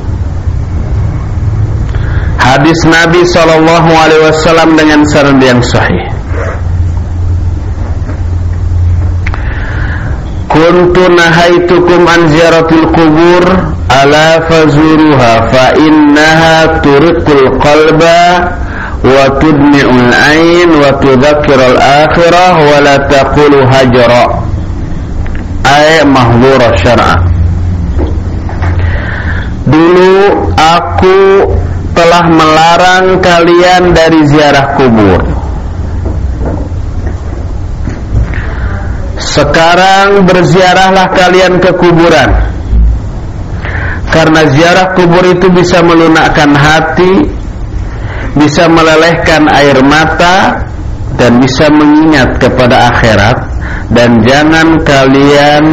hadis Nabi Shallallahu Alaihi Wasallam dengan sanad yang sahih. Kuntu nahaitukum an ziyaratil kubur ala fazuruha fa innaha turiqul qalba wa tudmi'ul ain wa tudzakkirul akhirah wa la taqulu hajra ay mahdhura syar'a Dulu aku telah melarang kalian dari ziarah kubur. Sekarang berziarahlah kalian ke kuburan. Karena ziarah kubur itu bisa melunakkan hati, bisa melelehkan air mata dan bisa mengingat kepada akhirat dan jangan kalian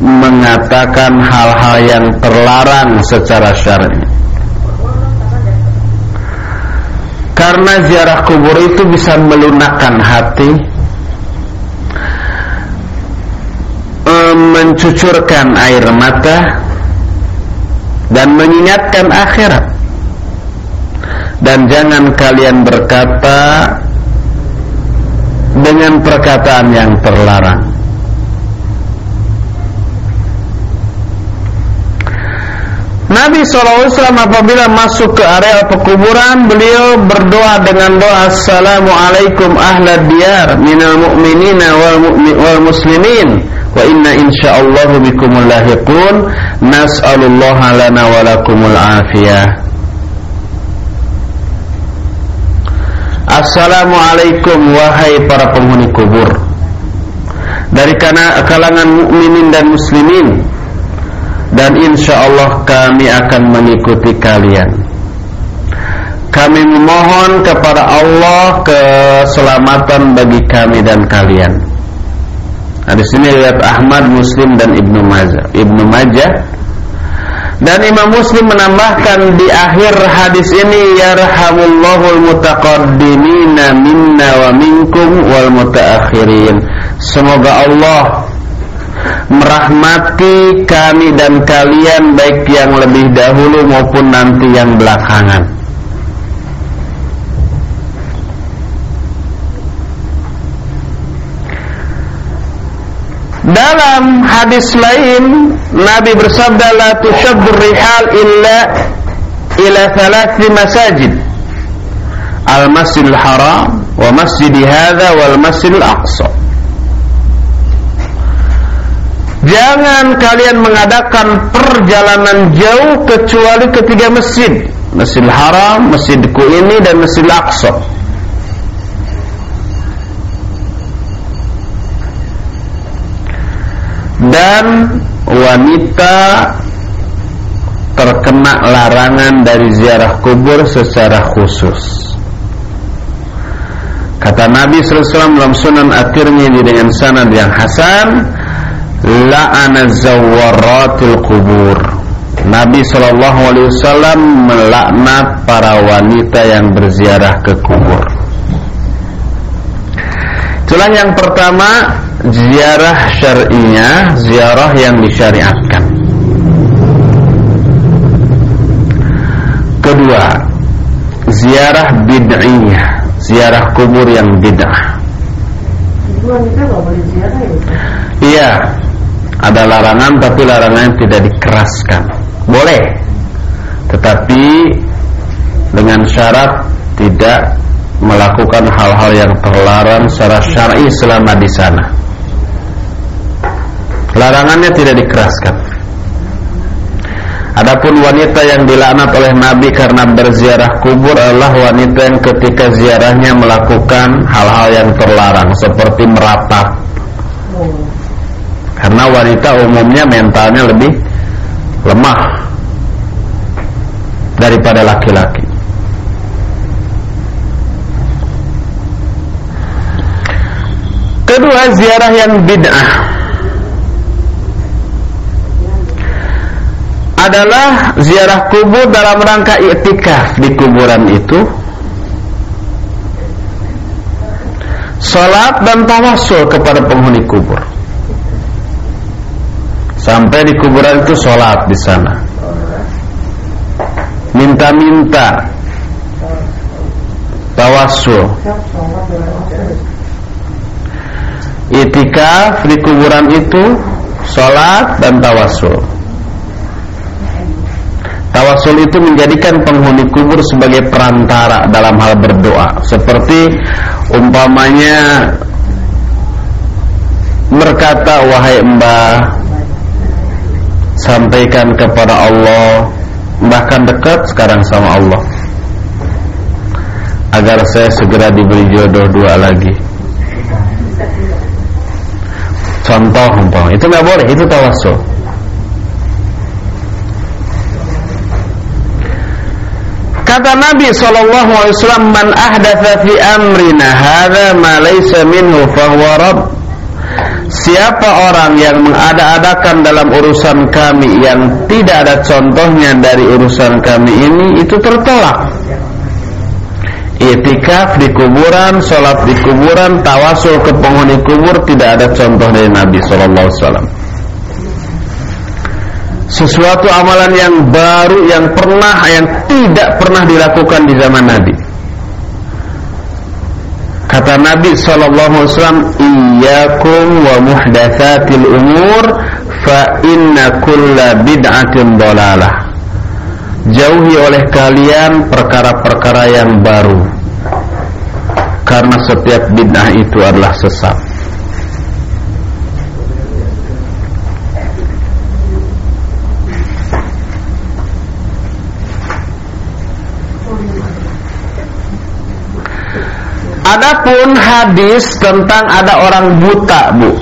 mengatakan hal-hal yang terlarang secara syar'i. Karena ziarah kubur itu bisa melunakkan hati Mencucurkan air mata Dan mengingatkan akhirat. Dan jangan kalian berkata Dengan perkataan yang terlarang Nabi SAW apabila masuk ke area pekuburan beliau berdoa dengan doa Assalamualaikum ahla diyar minal mu'minina wal, wal muslimin wa inna insyaallah bikumul lahiqun nas'alullaha lana wa lakumul afiyah. Assalamualaikum wahai para penghuni kubur. Dari kalangan mukminin dan muslimin Dan insya Allah kami akan mengikuti kalian Kami memohon kepada Allah keselamatan bagi kami dan kalian Nah di sini lihat Ahmad, Muslim dan Ibnu Majah. Ibnu Majah dan Imam Muslim menambahkan di akhir hadis ini yarhamullahul mutaqaddimina minna wa minkum wal mutaakhirin. Semoga Allah merahmati kami dan kalian baik yang lebih dahulu maupun nanti yang belakangan. Dalam hadis lain Nabi bersabda la tushaddur rihal illa ila thalathi masajid Al-Masjidil Haram wa Masjid hadha wal Masjidil Aqsa Jangan kalian mengadakan perjalanan jauh kecuali ketiga masjid Masjidil Haram, Masjidku ini dan Masjidil Aqsa dan wanita terkena larangan dari ziarah kubur secara khusus. Kata Nabi SAW dalam sunan at-Tirmidzi dengan sanad yang hasan, la'ana zawaratil kubur. Nabi Shallallahu Alaihi Wasallam melaknat para wanita yang berziarah ke kubur. Itulah yang pertama ziarah syar'iyah, ziarah yang disyariatkan. Kedua, ziarah bid'iyah, ziarah kubur yang bid'ah. Ya, iya, ada larangan tapi larangan tidak dikeraskan. Boleh, tetapi dengan syarat tidak melakukan hal-hal yang terlarang secara syar'i selama di sana. Larangannya tidak dikeraskan. Adapun wanita yang dilaknat oleh Nabi karena berziarah kubur adalah wanita yang ketika ziarahnya melakukan hal-hal yang terlarang seperti merapat. Karena wanita umumnya mentalnya lebih lemah daripada laki-laki. Kedua, ziarah yang bid'ah. adalah ziarah kubur dalam rangka i'tikaf di kuburan itu Salat dan tawasul kepada penghuni kubur Sampai di kuburan itu salat di sana. Minta-minta. Tawasul Itikaf di kuburan itu Salat dan tawasul Tawasul itu menjadikan penghuni kubur sebagai perantara dalam hal berdoa. Seperti umpamanya berkata wahai mbah sampaikan kepada Allah bahkan dekat sekarang sama Allah agar saya segera diberi jodoh dua lagi. Contoh umpamanya itu nggak boleh itu tawasul. Kata Nabi sallallahu alaihi wasallam, "Man ahdatsa fi amrina hadza ma laysa minhu fahuwa rabb." Siapa orang yang mengada-adakan dalam urusan kami yang tidak ada contohnya dari urusan kami ini itu tertolak. Itikaf di kuburan, sholat di kuburan, tawasul ke penghuni kubur tidak ada contoh dari Nabi sallallahu alaihi wasallam sesuatu amalan yang baru yang pernah yang tidak pernah dilakukan di zaman Nabi. Kata Nabi wasallam, "Iyyakum wa muhdatsatil umur fa inna kulla bid'atin dhalalah." Jauhi oleh kalian perkara-perkara yang baru. Karena setiap bid'ah itu adalah sesat. Adapun hadis tentang ada orang buta, Bu.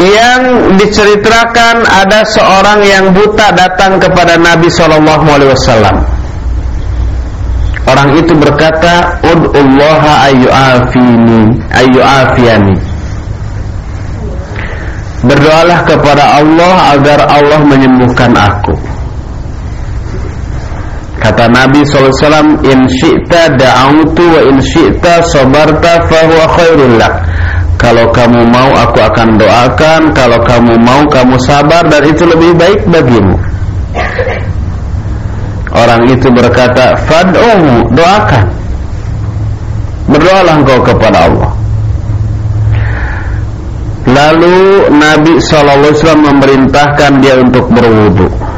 Yang diceritakan ada seorang yang buta datang kepada Nabi Shallallahu alaihi wasallam. Orang itu berkata, "Ud'ullaha ayyu'afini, ayyu'afiyani." Berdoalah kepada Allah agar Allah menyembuhkan aku. Kata Nabi SAW In syi'ta da'autu wa in syi'ta sabarta fahuwa khairul lak. Kalau kamu mau aku akan doakan. Kalau kamu mau kamu sabar Dan itu lebih baik bagimu. Orang itu berkata Fad'uhu doakan. Berdoalah engkau kepada Allah. Lalu Nabi SAW memerintahkan dia untuk berwudu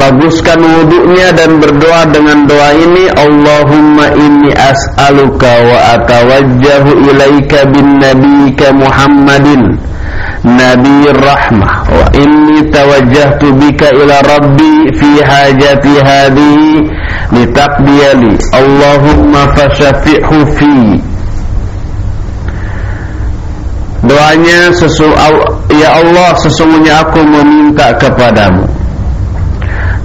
membaguskan wudhunya dan berdoa dengan doa ini. Allahumma inni as'aluka wa atawajjahu ilaika bin nabiyika Muhammadin. Nabi rahmah. Wa inni tawajjahtu bika ila rabbi fi hajati hadhihi litaqdiyali Allahumma fasyafi'hu fi. Doanya sesu Ya Allah sesungguhnya aku meminta kepadamu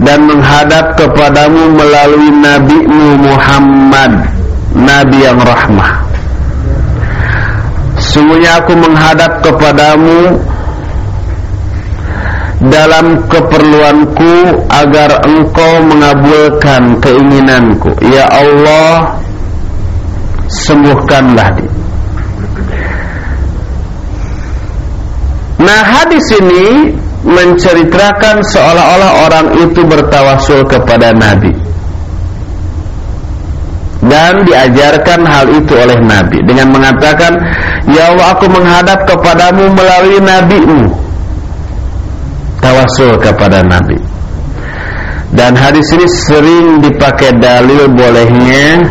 dan menghadap kepadamu melalui nabimu Muhammad nabi yang rahmah. Sungguhnya aku menghadap kepadamu dalam keperluanku agar engkau mengabulkan keinginanku. Ya Allah sembuhkanlah dia. Nah hadis ini menceritakan seolah-olah orang itu bertawasul kepada Nabi. Dan diajarkan hal itu oleh Nabi dengan mengatakan Ya Allah aku menghadap kepadamu melalui Nabimu. Tawasul kepada Nabi. Dan hadis ini sering dipakai dalil bolehnya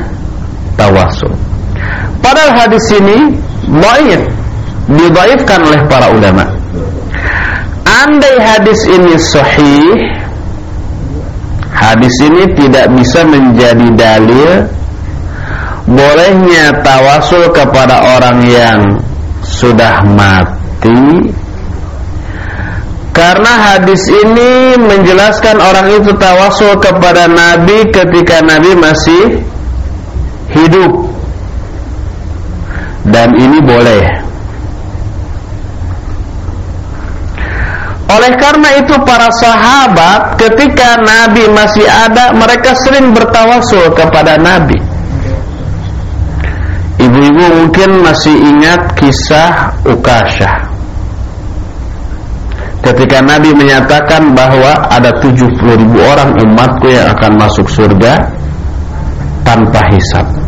tawasul padahal hadis ini baik dibaikkan oleh para ulama Andai hadis ini sahih Hadis ini tidak bisa menjadi dalil Bolehnya tawasul kepada orang yang sudah mati. Karena hadis ini menjelaskan orang itu tawasul kepada Nabi ketika Nabi masih hidup. Dan ini boleh Oleh karena itu para sahabat ketika Nabi masih ada mereka sering bertawasul kepada Nabi. Ibu-ibu mungkin masih ingat kisah Ukashah. Ketika Nabi menyatakan bahwa ada 70 ribu orang umatku yang akan masuk surga tanpa hisab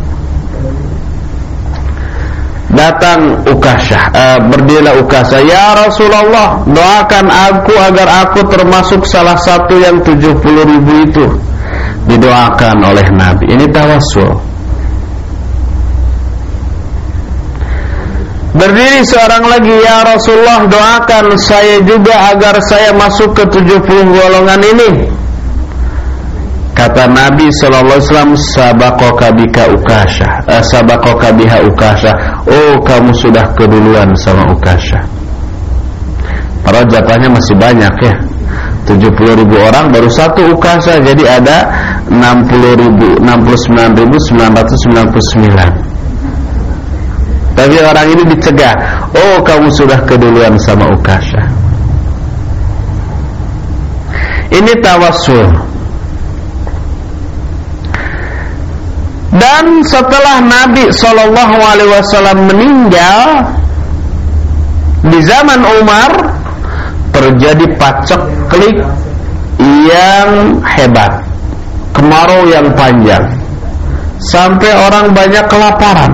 datang Ukasha uh, berdirilah Ukasha. Ya Rasulullah doakan aku agar aku termasuk salah satu yang 70 ribu itu didoakan oleh Nabi. Ini tawassul. Berdiri seorang lagi Ya Rasulullah doakan saya juga agar saya masuk ke 70 golongan ini Kata Nabi sallallahu alaihi wasallam sabaqaka bika ukasha. Eh, sabaqaka biha ukasha. Oh, kamu sudah keduluan sama ukasha. Para jatahnya masih banyak ya. 70 ribu orang baru satu ukasha jadi ada 60 ribu 69 ribu 999 tapi orang ini dicegah oh kamu sudah keduluan sama ukasha ini tawassul Dan setelah Nabi Shallallahu Alaihi Wasallam meninggal di zaman Umar terjadi pacek klik yang hebat, kemarau yang panjang, sampai orang banyak kelaparan.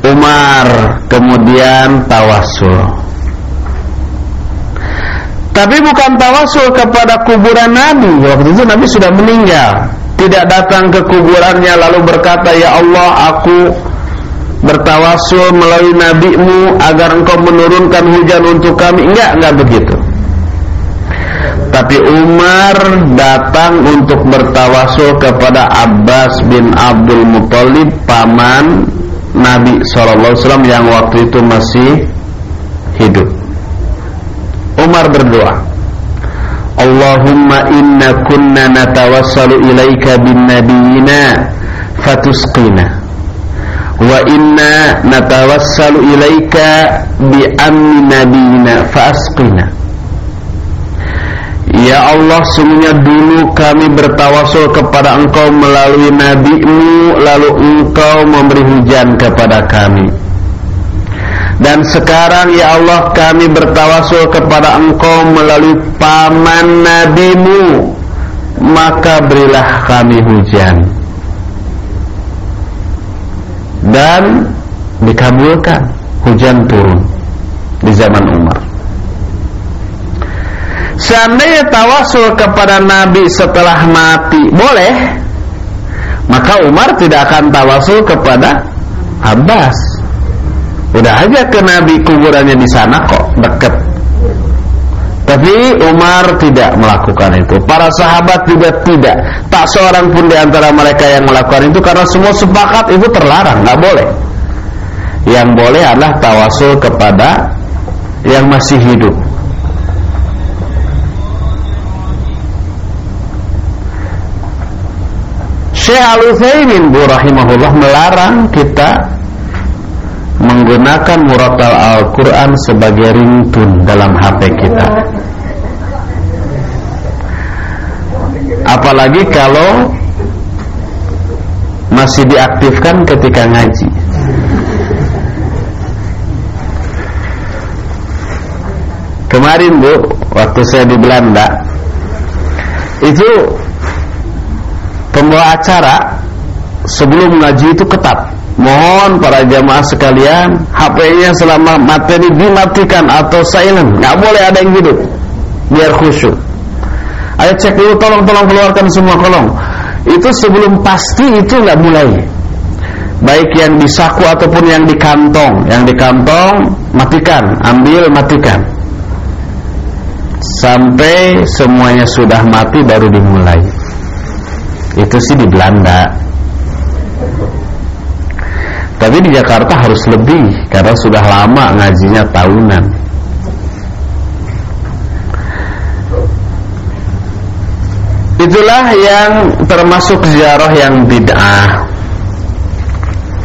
Umar kemudian tawasul tapi bukan tawasul kepada kuburan Nabi. Waktu itu Nabi sudah meninggal. Tidak datang ke kuburannya lalu berkata, "Ya Allah, aku bertawasul melalui nabimu agar engkau menurunkan hujan untuk kami." Enggak, enggak begitu. Tapi Umar datang untuk bertawasul kepada Abbas bin Abdul Muthalib paman Nabi SAW yang waktu itu masih hidup. Umar berdoa, Allahumma inna kunna natawassalu ilaika bin nabiyina fatusqina. Wa inna natawassalu ilaika bi ammi nabiyina faasqina. Ya Allah sungguhnya dulu kami bertawasul kepada engkau melalui nabimu Lalu engkau memberi hujan kepada kami Dan sekarang ya Allah kami bertawasul kepada engkau melalui paman nabimu. Maka berilah kami hujan. Dan dikabulkan hujan turun di zaman Umar. Seandainya tawasul kepada Nabi setelah mati boleh, maka Umar tidak akan tawasul kepada Abbas. Udah aja ke Nabi kuburannya di sana kok deket. Tapi Umar tidak melakukan itu. Para sahabat juga tidak. Tak seorang pun di antara mereka yang melakukan itu karena semua sepakat itu terlarang, nggak boleh. Yang boleh adalah tawasul kepada yang masih hidup. Syekh Al-Utsaimin rahimahullah melarang kita menggunakan muratal Al-Qur'an sebagai ringtone dalam HP kita. Apalagi kalau masih diaktifkan ketika ngaji. Kemarin Bu, waktu saya di Belanda, itu pembawa acara sebelum ngaji itu ketat. Mohon para jamaah sekalian, HP-nya selama materi dimatikan atau silent, nggak boleh ada yang hidup, biar khusyuk. Ayo cek dulu, tolong tolong keluarkan semua kolong. Itu sebelum pasti itu nggak mulai. Baik yang di saku ataupun yang di kantong, yang di kantong matikan, ambil matikan. Sampai semuanya sudah mati baru dimulai. Itu sih di Belanda. Tapi di Jakarta harus lebih karena sudah lama ngajinya tahunan. Itulah yang termasuk ziarah yang bid'ah.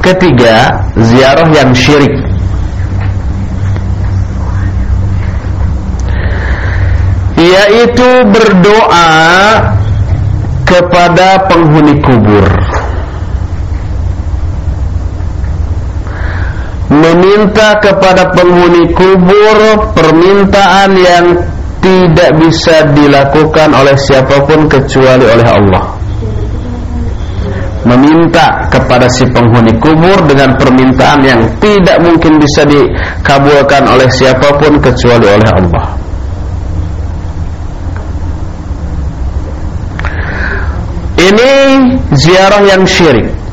Ketiga, ziarah yang syirik. Yaitu berdoa kepada penghuni kubur meminta kepada penghuni kubur permintaan yang tidak bisa dilakukan oleh siapa pun kecuali oleh Allah meminta kepada si penghuni kubur dengan permintaan yang tidak mungkin bisa dikabulkan oleh siapa pun kecuali oleh Allah Ini ziarah yang syirik.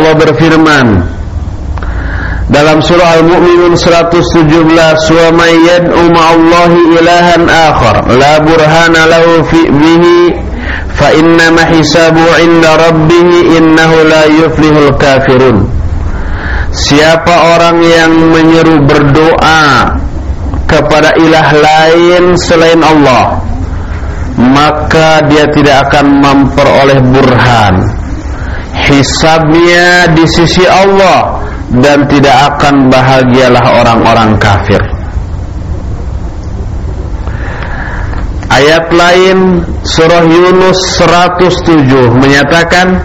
Allah berfirman dalam surah Al-Mu'minun 117 wa may yad'u ma'allahi ilahan akhar la burhana lahu fi bihi fa inna ma hisabu 'inda rabbih innahu la yuflihul kafirun. Siapa orang yang menyeru berdoa kepada ilah lain selain Allah maka dia tidak akan memperoleh burhan hisabnya di sisi Allah dan tidak akan bahagialah orang-orang kafir. Ayat lain surah Yunus 107 menyatakan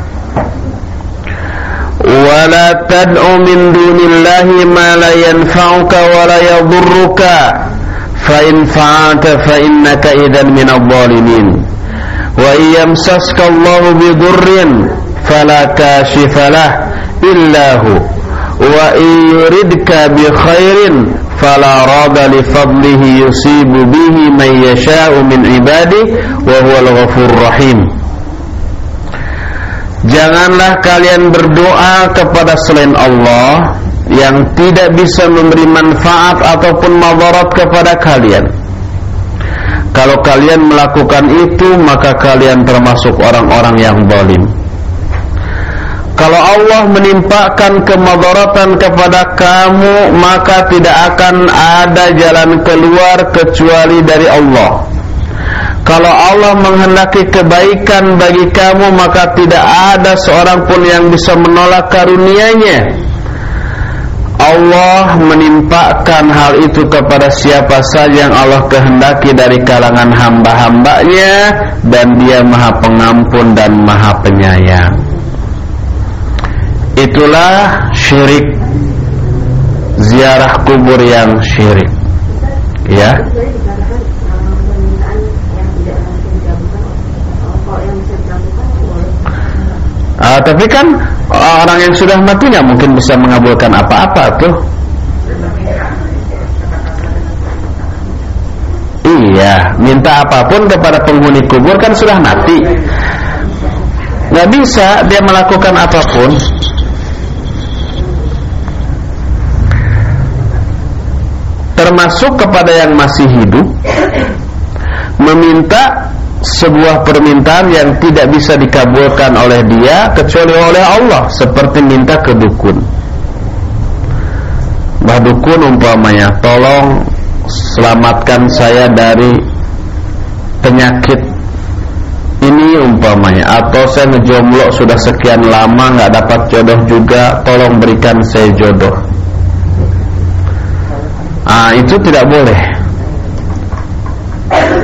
wala tad'u min dunillahi ma la yanfa'uka wa la yadhurruka fa in fa'alta fa innaka idzan minadh-dhalimin wa فلا كاشف له إلا هو وإن يردك بخير فلا راد لفضله يصيب به من يشاء من عباده وهو الغفور الرحيم Janganlah kalian berdoa kepada selain Allah yang tidak bisa memberi manfaat ataupun madarat kepada kalian. Kalau kalian melakukan itu maka kalian termasuk orang-orang yang zalim. Kalau Allah menimpakan kemadaratan kepada kamu Maka tidak akan ada jalan keluar kecuali dari Allah. Kalau Allah menghendaki kebaikan bagi kamu Maka tidak ada seorang pun yang bisa menolak karunia-Nya. Allah menimpakan hal itu kepada siapa saja yang Allah kehendaki dari kalangan hamba-hambanya Dan dia maha pengampun dan maha penyayang Itulah syirik Ziarah kubur yang syirik Ya Uh, tapi kan orang yang sudah mati nggak mungkin bisa mengabulkan apa-apa tuh. Iya, minta apa pun kepada penghuni kubur kan sudah mati. Nggak bisa dia melakukan apa pun. Termasuk kepada yang masih hidup meminta sebuah permintaan yang tidak bisa dikabulkan oleh dia kecuali oleh Allah seperti minta ke dukun. Bah dukun umpamanya tolong selamatkan saya dari penyakit ini umpamanya. Atau saya ngejomblo sudah sekian lama nggak dapat jodoh juga tolong berikan saya jodoh ah itu tidak boleh.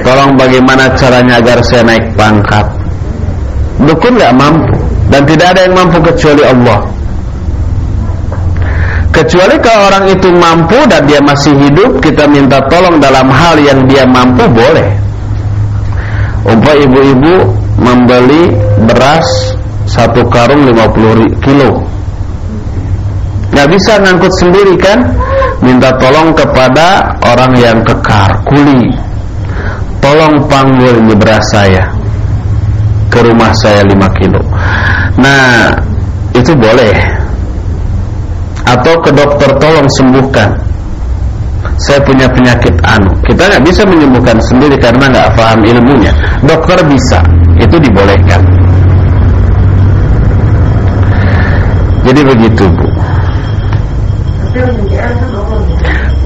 Tolong bagaimana caranya agar saya naik pangkat. Dukun gak mampu Dan tidak ada yang mampu kecuali Allah. Kecuali kalau orang itu mampu dan dia masih hidup Kita minta tolong dalam hal yang dia mampu boleh. Umpah ibu-ibu membeli beras Satu karung 50 kilo. Gak bisa ngangkut sendiri kan Minta tolong kepada orang yang kekar Kuli. Tolong panggil ini beras saya. Ke rumah saya 5 kilo. Nah itu boleh. Atau ke dokter tolong sembuhkan. Saya punya penyakit anu. Kita nggak bisa menyembuhkan sendiri karena nggak paham ilmunya. Dokter bisa. Itu dibolehkan. Jadi begitu bu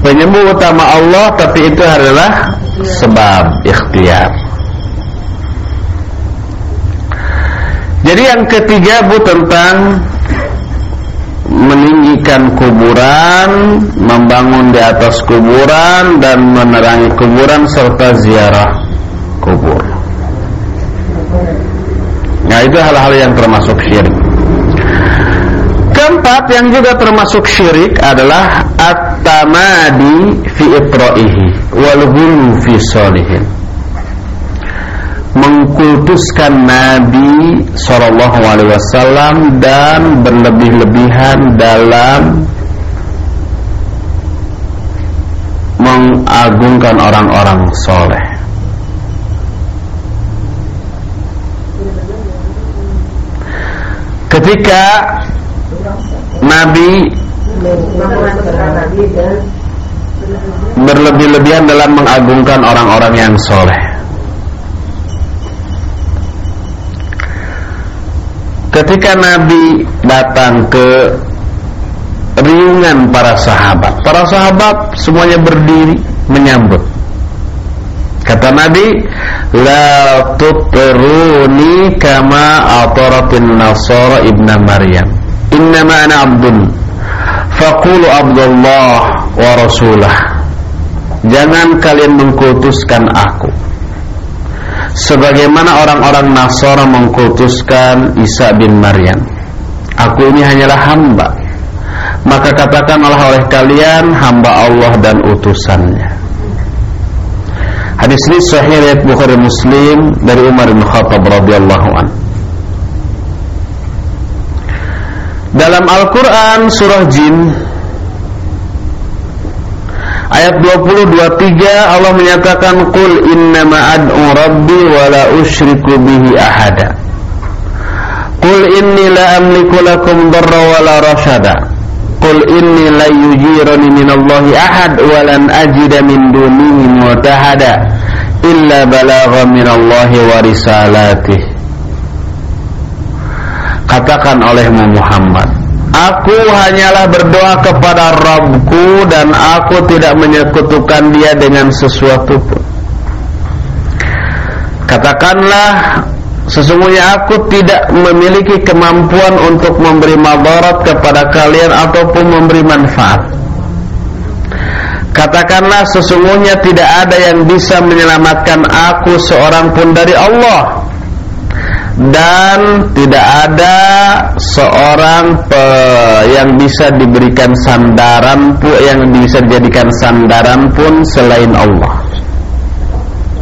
penyembuh utama Allah tapi itu adalah sebab ikhtiar. Jadi yang ketiga bu tentang meninggikan kuburan membangun di atas kuburan dan menerangi kuburan serta ziarah kubur. Nah itu hal-hal yang termasuk syirik Keempat yang juga termasuk syirik adalah at-tamadi fi itra'ihi wal fi solihin. Mengkultuskan Nabi sallallahu alaihi wasallam dan berlebih-lebihan dalam mengagungkan orang-orang soleh. Ketika Nabi berlebih-lebihan dalam mengagungkan orang-orang yang soleh. Ketika Nabi datang ke riungan para sahabat, para sahabat semuanya berdiri menyambut. Kata Nabi, la tutruni kama ataratin nasara ibna Maryam innama ana abdun faqulu abdullah wa rasulah jangan kalian mengkultuskan aku. Sebagaimana orang-orang Nasara mengkultuskan Isa bin Maryam. Aku ini hanyalah hamba. Maka katakanlah oleh kalian hamba Allah dan utusannya. Hadis ini sahih riwayat Bukhari Muslim dari Umar bin Khattab radhiyallahu anhu Dalam Al-Quran surah Jin Ayat 20 23 Allah menyatakan Qul innama ad'u rabbi wa la usyriku bihi ahada. Qul inni la amliku lakum darra wa la rashada. Qul inni la yujirani minallahi ahad wa lan ajida min dunihi mutahada illa balagha minallahi wa risalatih Katakan olehmu Muhammad Aku hanyalah berdoa kepada Rabbku dan aku tidak menyekutukan dia dengan sesuatu pun Katakanlah Sesungguhnya aku tidak memiliki kemampuan untuk memberi madarat kepada kalian ataupun memberi manfaat. Katakanlah sesungguhnya tidak ada yang bisa menyelamatkan aku seorang pun dari Allah dan tidak ada seorang pe yang bisa diberikan sandaran pun yang bisa dijadikan sandaran pun selain Allah.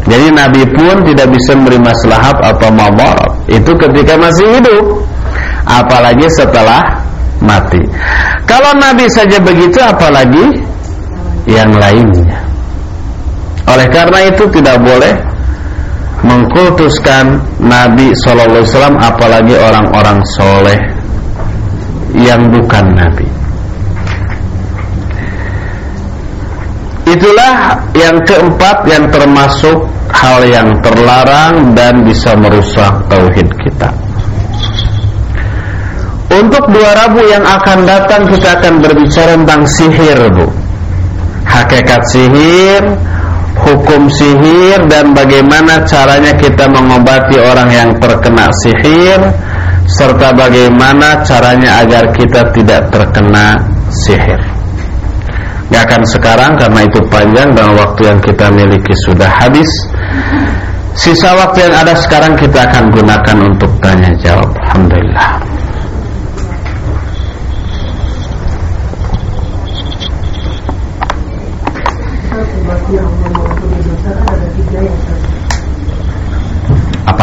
Jadi Nabi pun tidak bisa memberi maslahat atau madarat. Itu ketika masih hidup. Apalagi setelah mati. Kalau Nabi saja begitu apalagi yang lainnya. Oleh karena itu tidak boleh mengkultuskan Nabi sallallahu alaihi wasallam apalagi orang-orang soleh yang bukan Nabi. Itulah yang keempat yang termasuk hal yang terlarang dan bisa merusak tauhid kita. Untuk dua Rabu yang akan datang kita akan berbicara tentang sihir, Bu. Hakikat sihir, hukum sihir dan bagaimana caranya kita mengobati orang yang terkena sihir serta bagaimana caranya agar kita tidak terkena sihir. Gak akan sekarang karena itu panjang dan waktu yang kita miliki sudah habis. Sisa waktu yang ada sekarang kita akan gunakan untuk tanya jawab. Alhamdulillah. Apa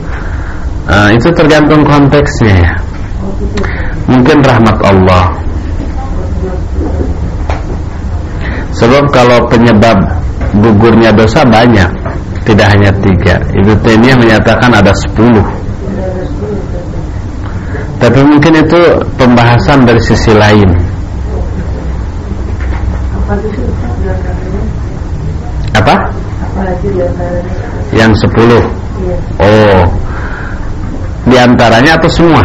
Uh, itu tergantung konteksnya ya. Itu Mungkin rahmat Allah. Sebab kalau penyebab gugurnya dosa banyak, tidak hanya tiga. Ibnu Taimiyah menyatakan ada sepuluh. Tapi mungkin itu pembahasan dari sisi lain. apa itu? Yang sepuluh. Iya, Oh, di antaranya atau semua?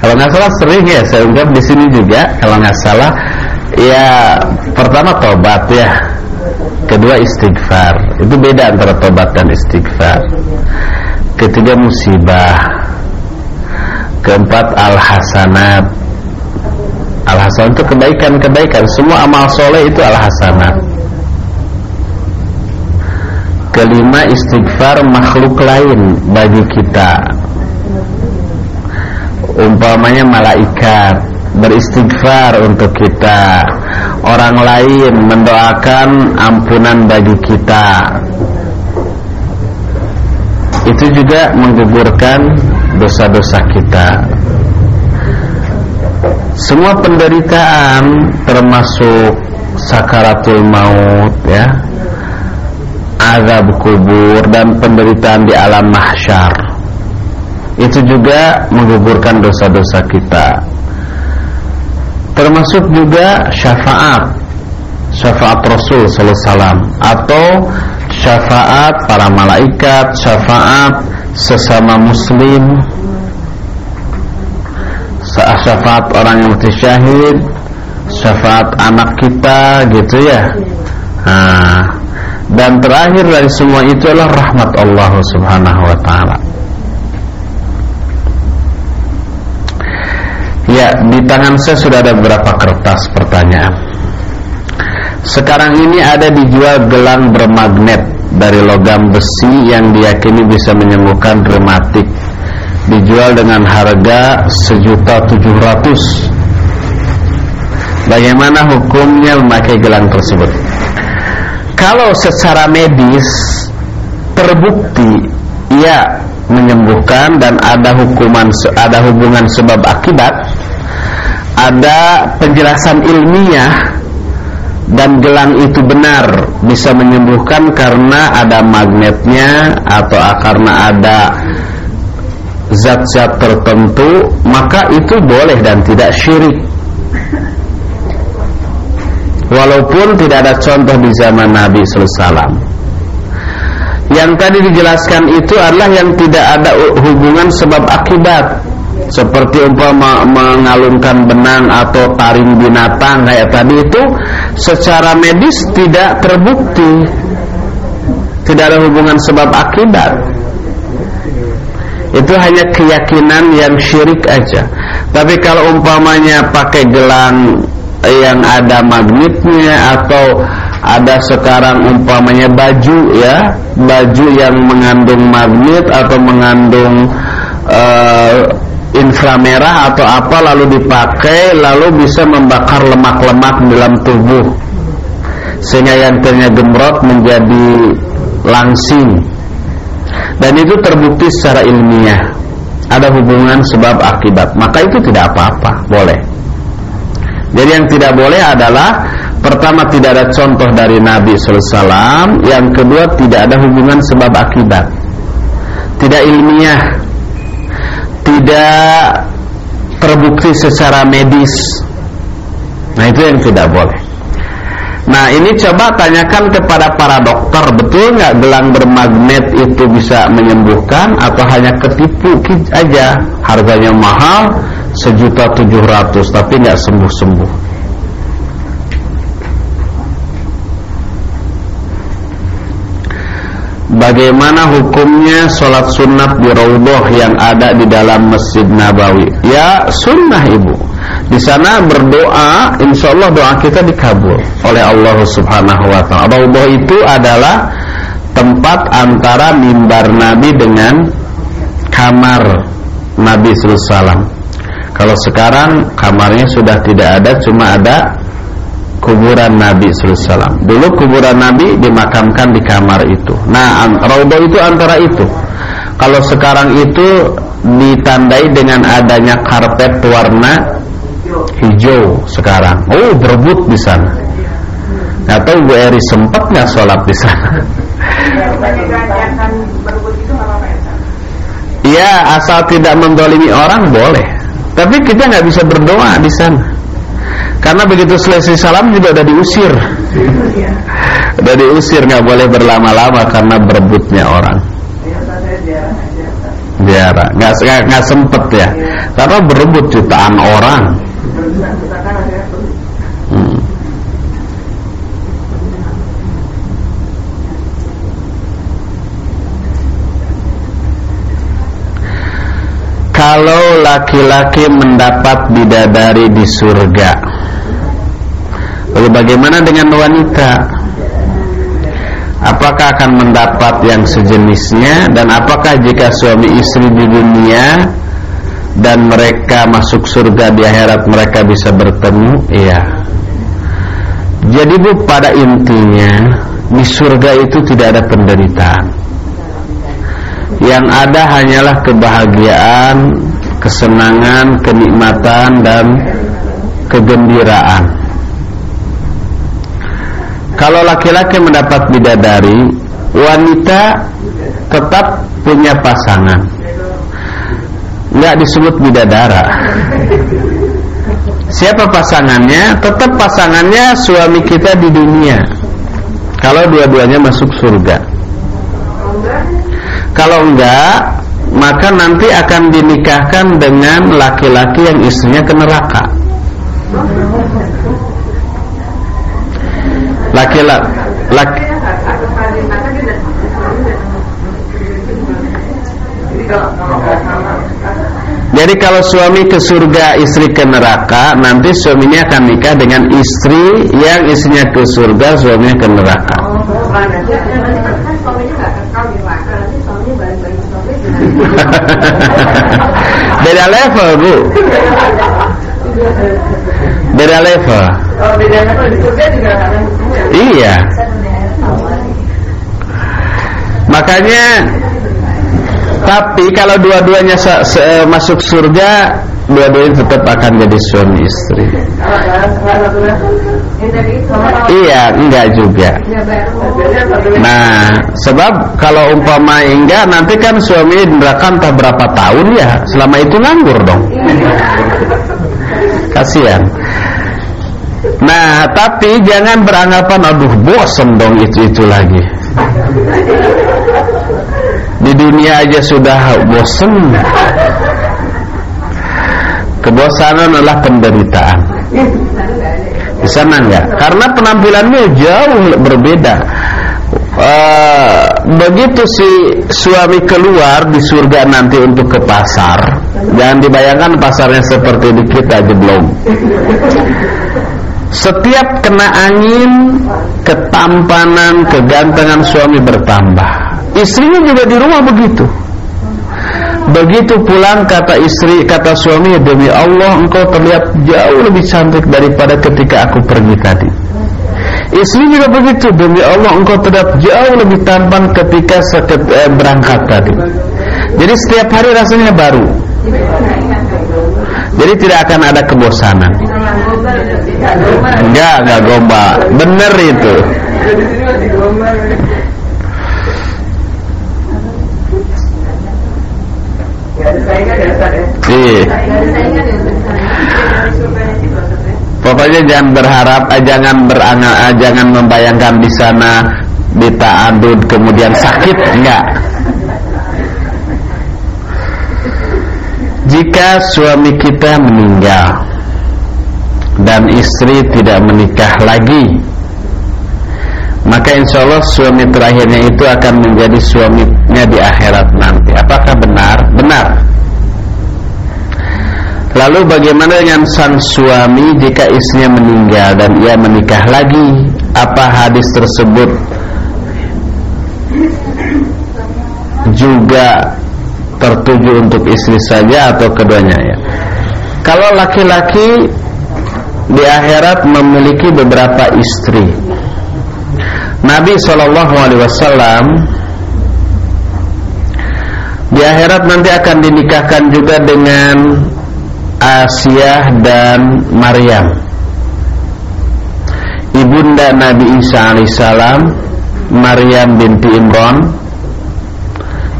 Kalau nggak salah sering ya saya ungkap di sini juga. Kalau nggak salah, ya pertama tobat ya, kedua istighfar. Itu beda antara tobat dan istighfar. Ketiga musibah. Keempat al hasanat. Al hasanat itu kebaikan-kebaikan. Semua amal soleh itu al hasanat. Kelima istighfar makhluk lain bagi kita. Umpamanya malaikat beristighfar untuk kita. Orang lain mendoakan ampunan bagi kita. Itu juga menggugurkan dosa-dosa kita. Semua penderitaan termasuk sakaratul maut ya azab kubur dan penderitaan di alam mahsyar. Itu juga menggugurkan dosa-dosa kita. Termasuk juga syafaat. Syafaat Rasul sallallahu atau syafaat para malaikat syafaat sesama muslim syafaat orang yang mati syahid syafaat anak kita gitu ya. Nah, dan terakhir dari semua itu adalah rahmat Allah subhanahu wa ta'ala Ya, di tangan saya sudah ada beberapa kertas pertanyaan. Sekarang ini ada dijual gelang bermagnet dari logam besi yang diyakini bisa menyembuhkan rematik. Dijual dengan harga sejuta tujuh ratus. Bagaimana hukumnya memakai gelang tersebut? Kalau secara medis terbukti ia menyembuhkan dan ada hukuman ada hubungan sebab akibat, ada penjelasan ilmiah dan gelang itu benar bisa menyembuhkan karena ada magnetnya atau karena ada zat-zat tertentu maka itu boleh dan tidak syirik walaupun tidak ada contoh di zaman Nabi SAW yang tadi dijelaskan itu adalah yang tidak ada hubungan sebab akibat. Seperti umpama mengalunkan benang atau taring binatang kayak tadi itu secara medis tidak terbukti. Tidak ada hubungan sebab akibat. Itu hanya keyakinan yang syirik aja. Tapi kalau umpamanya pakai gelang yang ada magnetnya atau ada sekarang umpamanya baju ya baju yang mengandung magnet atau mengandung uh, inframerah atau apa lalu dipakai lalu bisa membakar lemak-lemak dalam tubuh. Sehingga yang ternyata gemrot menjadi langsing. Dan itu terbukti secara ilmiah. Ada hubungan sebab akibat. Maka itu tidak apa-apa. Boleh jadi yang tidak boleh adalah pertama tidak ada contoh dari Nabi SAW yang kedua tidak ada hubungan sebab akibat tidak ilmiah tidak terbukti secara medis. Nah, itu yang tidak boleh. Nah, ini coba tanyakan kepada para dokter, betul nggak gelang bermagnet itu bisa menyembuhkan atau hanya ketipu aja? Harganya mahal, sejuta tujuh ratus, tapi nggak sembuh-sembuh. Bagaimana hukumnya sholat sunat di Raudhah yang ada di dalam Masjid Nabawi? Ya sunnah ibu. Di sana berdoa, insya Allah doa kita dikabul oleh Allah Subhanahu Wa Taala. Raudhah itu adalah tempat antara mimbar Nabi dengan kamar Nabi Sallallahu Kalau sekarang kamarnya sudah tidak ada, cuma ada kuburan Nabi SAW. Dulu kuburan Nabi dimakamkan di kamar itu. Nah, Raudhah itu antara itu. Kalau sekarang itu ditandai dengan adanya karpet warna hijau sekarang. Oh, berebut di sana. Gak tahu Bu Eri sempat nggak sholat di sana? Iya, asal tidak mendolimi orang boleh. Tapi kita nggak bisa berdoa di sana. Karena begitu selesai salam juga udah diusir. udah diusir nggak boleh berlama-lama karena berebutnya orang. Biara, nggak nggak sempet ya. Karena berebut jutaan orang. Hmm. Kalau laki-laki mendapat bidadari di surga Lalu bagaimana dengan wanita? Apakah akan mendapat yang sejenisnya dan apakah jika suami istri di dunia dan mereka masuk surga di akhirat mereka bisa bertemu? Iya. Jadi Bu pada intinya di surga itu tidak ada penderitaan. Yang ada hanyalah kebahagiaan, kesenangan, kenikmatan dan kegembiraan. Kalau laki-laki mendapat bidadari, wanita tetap punya pasangan. Enggak disebut bidadara. Siapa pasangannya? Tetap pasangannya suami kita di dunia. Kalau dua-duanya masuk surga. Kalau enggak, maka nanti akan dinikahkan dengan laki-laki yang istrinya ke neraka laki-laki laki, jadi kalau suami ke surga, istri ke neraka, nanti suaminya akan nikah dengan istri yang istrinya ke surga, suaminya ke neraka. Beda level, Bu. beda level Oh, di surga juga ya. iya makanya tapi kalau dua-duanya masuk surga dua-duanya tetap akan jadi suami istri iya enggak juga. Nah, sebab kalau umpama enggak nanti kan suami neraka entah berapa tahun ya, selama itu nganggur dong. Kasihan. Nah, tapi jangan beranggapan aduh bosen dong itu-itu lagi. Di dunia aja sudah bosen. Kebosanan adalah penderitaan. Di sana enggak? Karena penampilannya jauh berbeda. Eh, begitu si suami keluar di surga nanti untuk ke pasar, jangan dibayangkan pasarnya seperti di kita jeblong. Setiap kena angin, ketampanan, kegantengan suami bertambah. Istrinya juga di rumah begitu. Begitu pulang kata istri, kata suami, demi Allah engkau terlihat jauh lebih cantik daripada ketika aku pergi tadi. Istri juga begitu, demi Allah engkau terlihat jauh lebih tampan ketika seket, eh, berangkat tadi. Jadi setiap hari rasanya baru. Jadi tidak akan ada kebosanan. Enggak, enggak gombal. Bener itu. Di sini masih gombal. Ya, ada saingan ya, Ustaz ya. Iya. Ada saingan ya, Ustaz. Dari surganya itu Pokoknya jangan berharap, eh, jangan beranga, eh, jangan membayangkan di sana ditaadud kemudian sakit, enggak. Jika suami kita meninggal dan istri tidak menikah lagi, maka insya Allah suami terakhirnya itu akan menjadi suaminya di akhirat nanti. Apakah benar? Benar. Lalu bagaimana dengan sang suami jika istrinya meninggal dan ia menikah lagi? Apa hadis tersebut juga tertuju untuk istri saja atau keduanya ya? Kalau laki-laki di akhirat memiliki beberapa istri. Nabi Shallallahu Alaihi Wasallam di akhirat nanti akan dinikahkan juga dengan Asia dan Maryam. Ibunda Nabi Isa alaihissalam Maryam binti Imran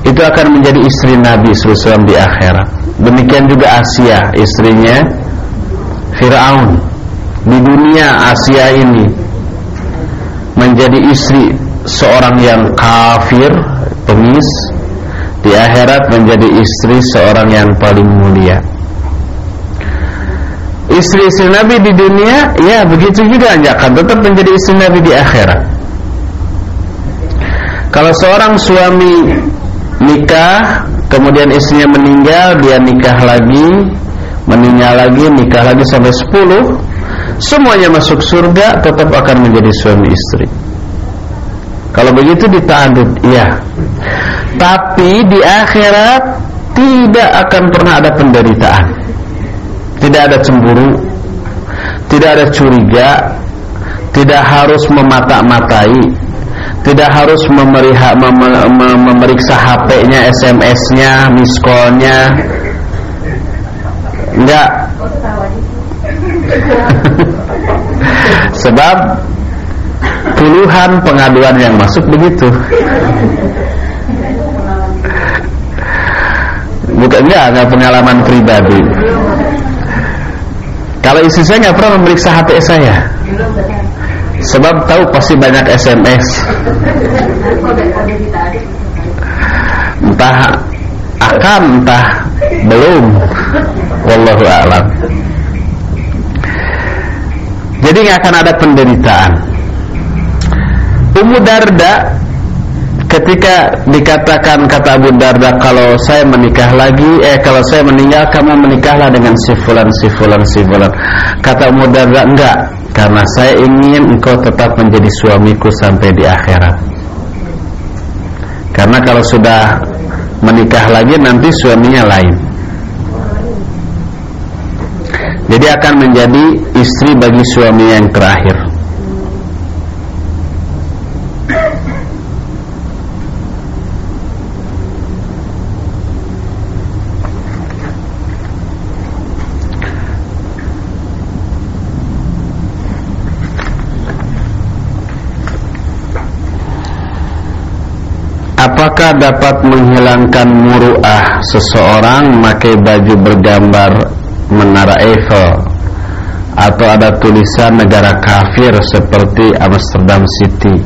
Itu akan menjadi istri Nabi SAW di akhirat. Demikian juga Asia istrinya Fir'aun. Di dunia Asia ini Menjadi istri seorang yang kafir Pengis Di akhirat menjadi istri seorang yang paling mulia istri-istri Nabi di dunia ya begitu juga akan tetap menjadi istri Nabi di akhirat. Kalau seorang suami nikah kemudian istrinya meninggal dia nikah lagi meninggal lagi nikah lagi sampai 10 semuanya masuk surga tetap akan menjadi suami istri. Kalau begitu ditadud iya. Tapi di akhirat tidak akan pernah ada penderitaan tidak ada cemburu, tidak ada curiga, tidak harus memata-matai, tidak harus memeriha, mem, mem, memeriksa HP-nya, SMS-nya, miss call-nya. Enggak. Sebab puluhan pengaduan yang masuk begitu. Bukan enggak, enggak pengalaman pribadi. Kalau istri saya nggak pernah memeriksa HP saya, sebab tahu pasti banyak SMS. Entah akan, entah belum. Wallahu a'lam. Jadi nggak akan ada penderitaan. Ummu Darda ketika dikatakan kata Abu Darda kalau saya menikah lagi eh kalau saya meninggal kamu menikahlah dengan si fulan si fulan si fulan. Kata Abu Darda enggak karena saya ingin engkau tetap menjadi suamiku sampai di akhirat. Karena kalau sudah menikah lagi nanti suaminya lain. Jadi akan menjadi istri bagi suami yang terakhir. Apakah dapat menghilangkan muruah seseorang memakai baju bergambar menara Eiffel atau ada tulisan negara kafir seperti Amsterdam City.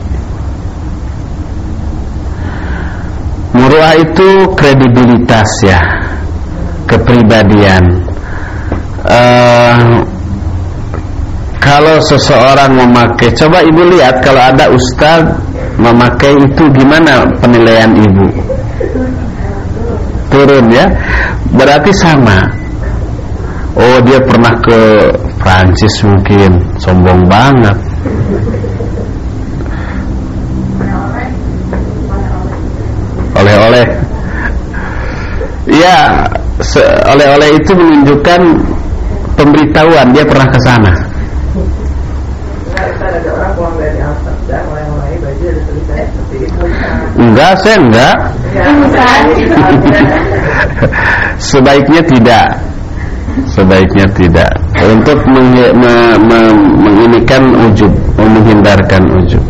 Muruah itu kredibilitas ya, kepribadian. Uh, kalau seseorang memakai, coba ibu lihat kalau ada ustaz memakai itu gimana penilaian ibu? Turun ya, berarti sama. Oh dia pernah ke Prancis mungkin. Sombong banget. Oleh-oleh. Ya Oleh-oleh itu menunjukkan Pemberitahuan. Dia pernah ke sana Enggak, saya enggak. Sebaiknya tidak. Sebaiknya tidak. Untuk meng, ujub menghindarkan ujub.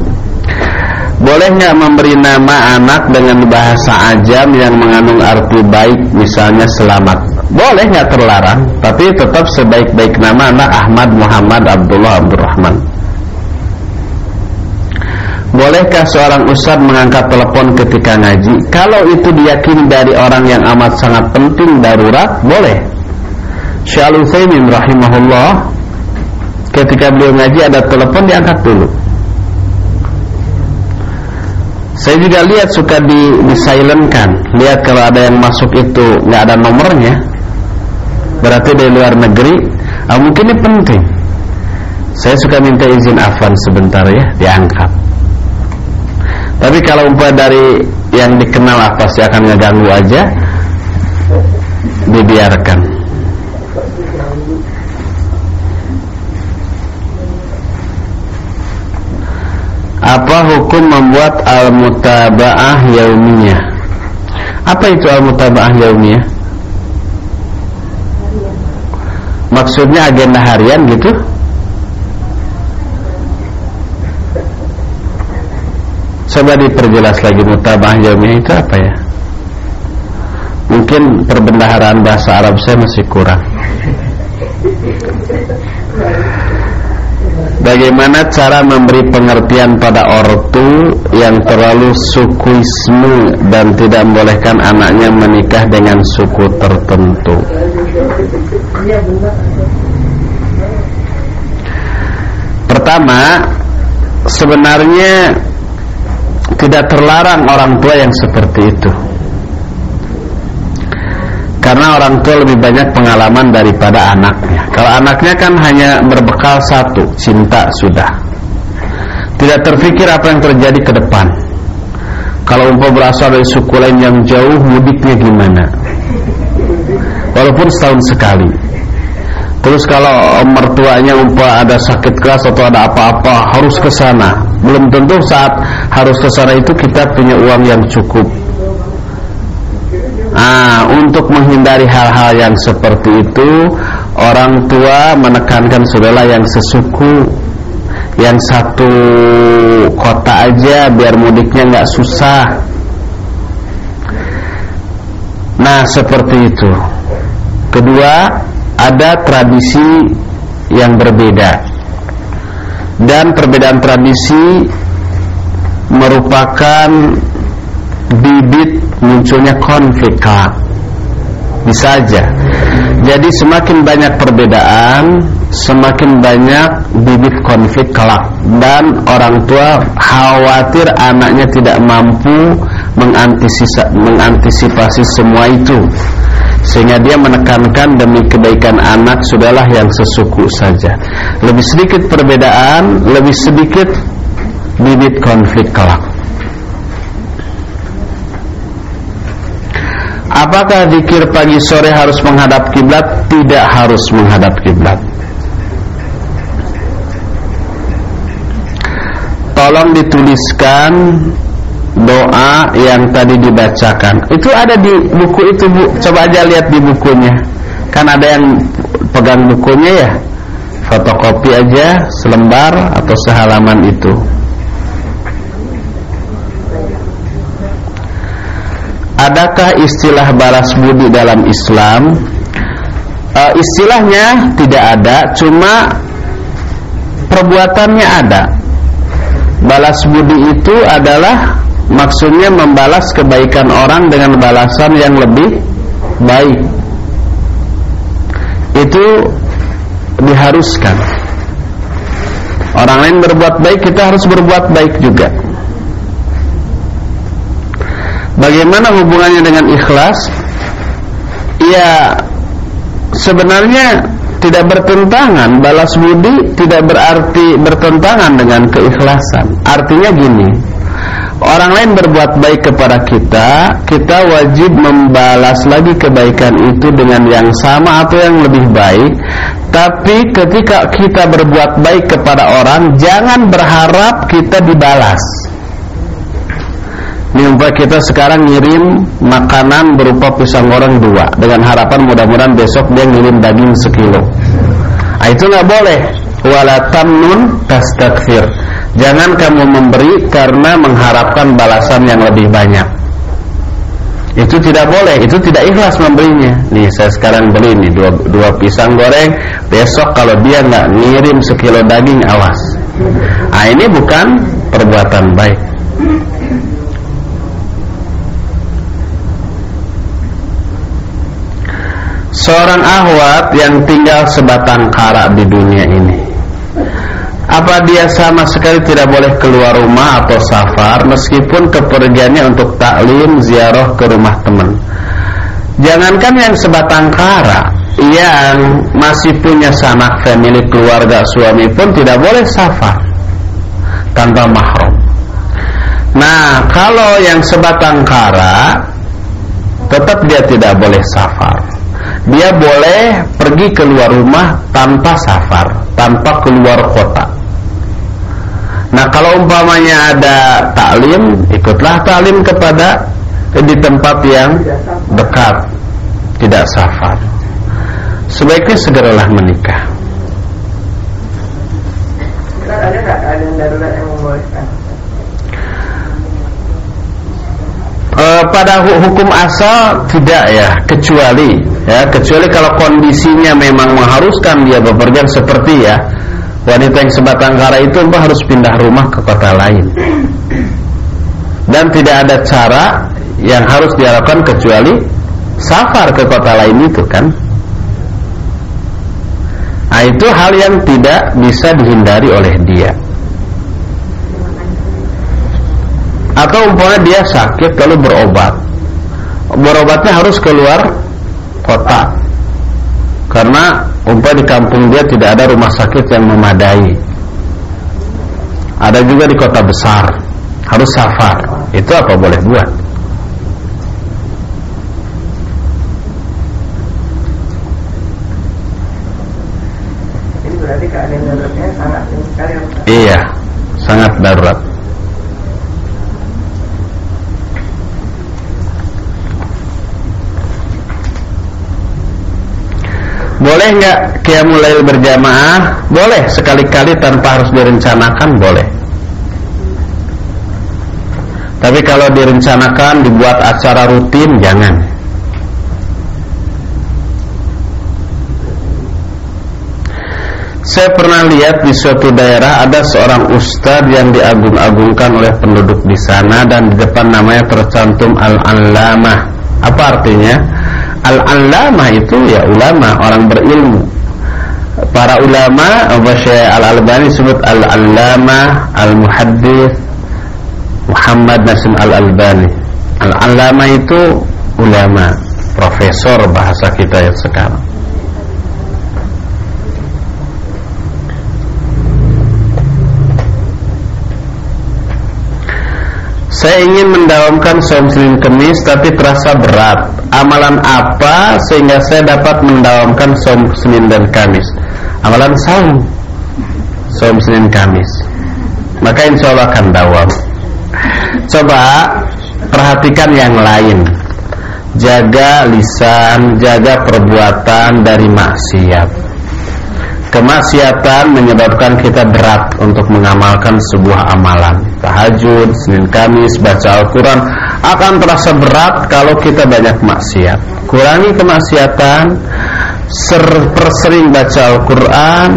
Boleh nggak memberi nama anak dengan bahasa ajam yang mengandung arti baik misalnya selamat? Boleh nggak terlarang tapi tetap sebaik-baik nama anak Ahmad Muhammad Abdullah Abdurrahman Bolehkah seorang ustadz mengangkat telepon ketika ngaji? Kalau itu diyakini dari orang yang amat sangat penting darurat, boleh. Syekh Utsaimin rahimahullah ketika beliau ngaji ada telepon diangkat dulu. Saya juga lihat suka di. Lihat kalau ada yang masuk itu nggak ada nomornya, berarti dari luar negeri. Ah, mungkin ini penting. Saya suka minta izin Afan sebentar ya, diangkat. Tapi kalau umpah dari yang dikenal apa sih akan ngeganggu aja, dibiarkan. Apa hukum membuat al-mutaba'ah yaumiyah? Apa itu al-mutaba'ah yaumiyah? Maksudnya agenda harian gitu? Coba diperjelas lagi mutaba'ah yaumiyah itu apa ya? Mungkin perbendaharaan bahasa Arab saya masih kurang. Bagaimana cara memberi pengertian pada ortu yang terlalu sukuisme dan tidak membolehkan anaknya menikah dengan suku tertentu? Pertama, sebenarnya tidak terlarang orang tua yang seperti itu. Karena orang tua lebih banyak pengalaman daripada anaknya. Kalau anaknya kan hanya berbekal satu Cinta sudah. Tidak terfikir apa yang terjadi ke depan. Kalau umpah berasal dari suku lain yang jauh Mudiknya gimana? Walaupun setahun sekali. Terus kalau mertuanya umpah ada sakit keras atau ada apa-apa harus ke sana. Belum tentu saat harus ke sana itu kita punya uang yang cukup. Nah, untuk menghindari hal-hal yang seperti itu, orang tua menekankan saudara yang sesuku, yang satu kota aja biar mudiknya nggak susah. Nah, seperti itu. Kedua, ada tradisi yang berbeda. Dan perbedaan tradisi merupakan bibit munculnya konflik kelak. Bisa aja. Jadi semakin banyak perbedaan semakin banyak bibit konflik kelak. Dan orang tua khawatir anaknya tidak mampu mengantisipasi, mengantisipasi semua itu sehingga dia menekankan demi kebaikan anak sudahlah yang sesuku saja lebih sedikit perbedaan lebih sedikit bibit konflik kelak Apakah dikir pagi sore harus menghadap kiblat? Tidak harus menghadap kiblat. Tolong dituliskan doa yang tadi dibacakan. Itu ada di buku itu Bu. Coba aja lihat di bukunya. Kan ada yang pegang bukunya ya. Fotokopi aja selembar atau sehalaman itu. Adakah istilah balas budi dalam Islam? Uh, istilahnya tidak ada, cuma perbuatannya ada. Balas budi itu adalah maksudnya membalas kebaikan orang dengan balasan yang lebih baik. Itu diharuskan. Orang lain berbuat baik, kita harus berbuat baik juga. Bagaimana hubungannya dengan ikhlas? Ya sebenarnya tidak bertentangan balas budi tidak berarti bertentangan dengan keikhlasan. Artinya gini, orang lain berbuat baik kepada kita, kita wajib membalas lagi kebaikan itu dengan yang sama atau yang lebih baik. Tapi ketika kita berbuat baik kepada orang, jangan berharap kita dibalas. Ini umpah kita sekarang ngirim makanan berupa pisang goreng dua dengan harapan mudah-mudahan besok dia ngirim daging sekilo. Nah, itu nggak boleh. Wala tamnun tastakfir. Jangan kamu memberi karena mengharapkan balasan yang lebih banyak. Itu tidak boleh, itu tidak ikhlas memberinya. Nih saya sekarang beli nih dua, dua pisang goreng, besok kalau dia nggak ngirim sekilo daging awas. Nah ini bukan perbuatan baik. Seorang ahwat yang tinggal sebatang kara di dunia ini Apa dia sama sekali tidak boleh keluar rumah atau safar Meskipun kepergiannya untuk taklim, ziarah ke rumah teman? Jangankan yang sebatang kara Yang masih punya sanak family keluarga suami pun tidak boleh safar Tanpa mahram. Nah kalau yang sebatang kara Tetap dia tidak boleh safar. Dia boleh pergi keluar rumah tanpa safar, tanpa keluar kota. Nah, kalau umpamanya ada taklim, ikutlah taklim kepada di tempat yang dekat, tidak safar. Sebaiknya segeralah menikah. Ada nggak keadaan darurat yang membolehkan? e, pada hukum asal tidak ya kecuali ya kecuali kalau kondisinya memang mengharuskan dia bepergian seperti ya wanita yang sebatang kara itu harus pindah rumah ke kota lain. Dan tidak ada cara yang harus dilakukan kecuali safar ke kota lain itu kan. Nah itu hal yang tidak bisa dihindari oleh dia. Atau umpamanya dia sakit lalu berobat. Berobatnya harus keluar kota. Karena umpamanya di kampung dia tidak ada rumah sakit yang memadai. Ada juga di kota besar. Harus safar. Itu apa boleh buat? Ini berarti keadaan daruratnya sangat sekali. iya sangat darurat Boleh nggak mulai berjamaah? Boleh, sekali-kali tanpa harus direncanakan boleh. Tapi kalau direncanakan dibuat acara rutin jangan. Saya pernah lihat di suatu daerah ada seorang ustadz yang diagung-agungkan oleh penduduk di sana dan di depan namanya tercantum Al-Allamah. Apa artinya? Al-Allamah itu ya ulama, orang berilmu. Para ulama, Syekh Al-Albani sebut Al-Allamah, Al-Muhaddith, Muhammad Nasim Al-Albani. Al-Allamah itu ulama, profesor bahasa kita yang sekarang. Saya ingin mendawamkan saum Senin Kemis tapi terasa berat. Amalan apa sehingga saya dapat mendawamkan saum Senin dan Kamis? Amalan saum. Saum Senin Kamis. maka insya Allah akan dawam. Coba perhatikan yang lain. Jaga lisan, jaga perbuatan dari maksiat. Kemaksiatan menyebabkan kita berat untuk mengamalkan sebuah amalan. Tahajud, Senin Kamis, baca Al-Quran akan terasa berat kalau kita banyak maksiat. Kurangi kemaksiatan, ser persering baca Al-Quran,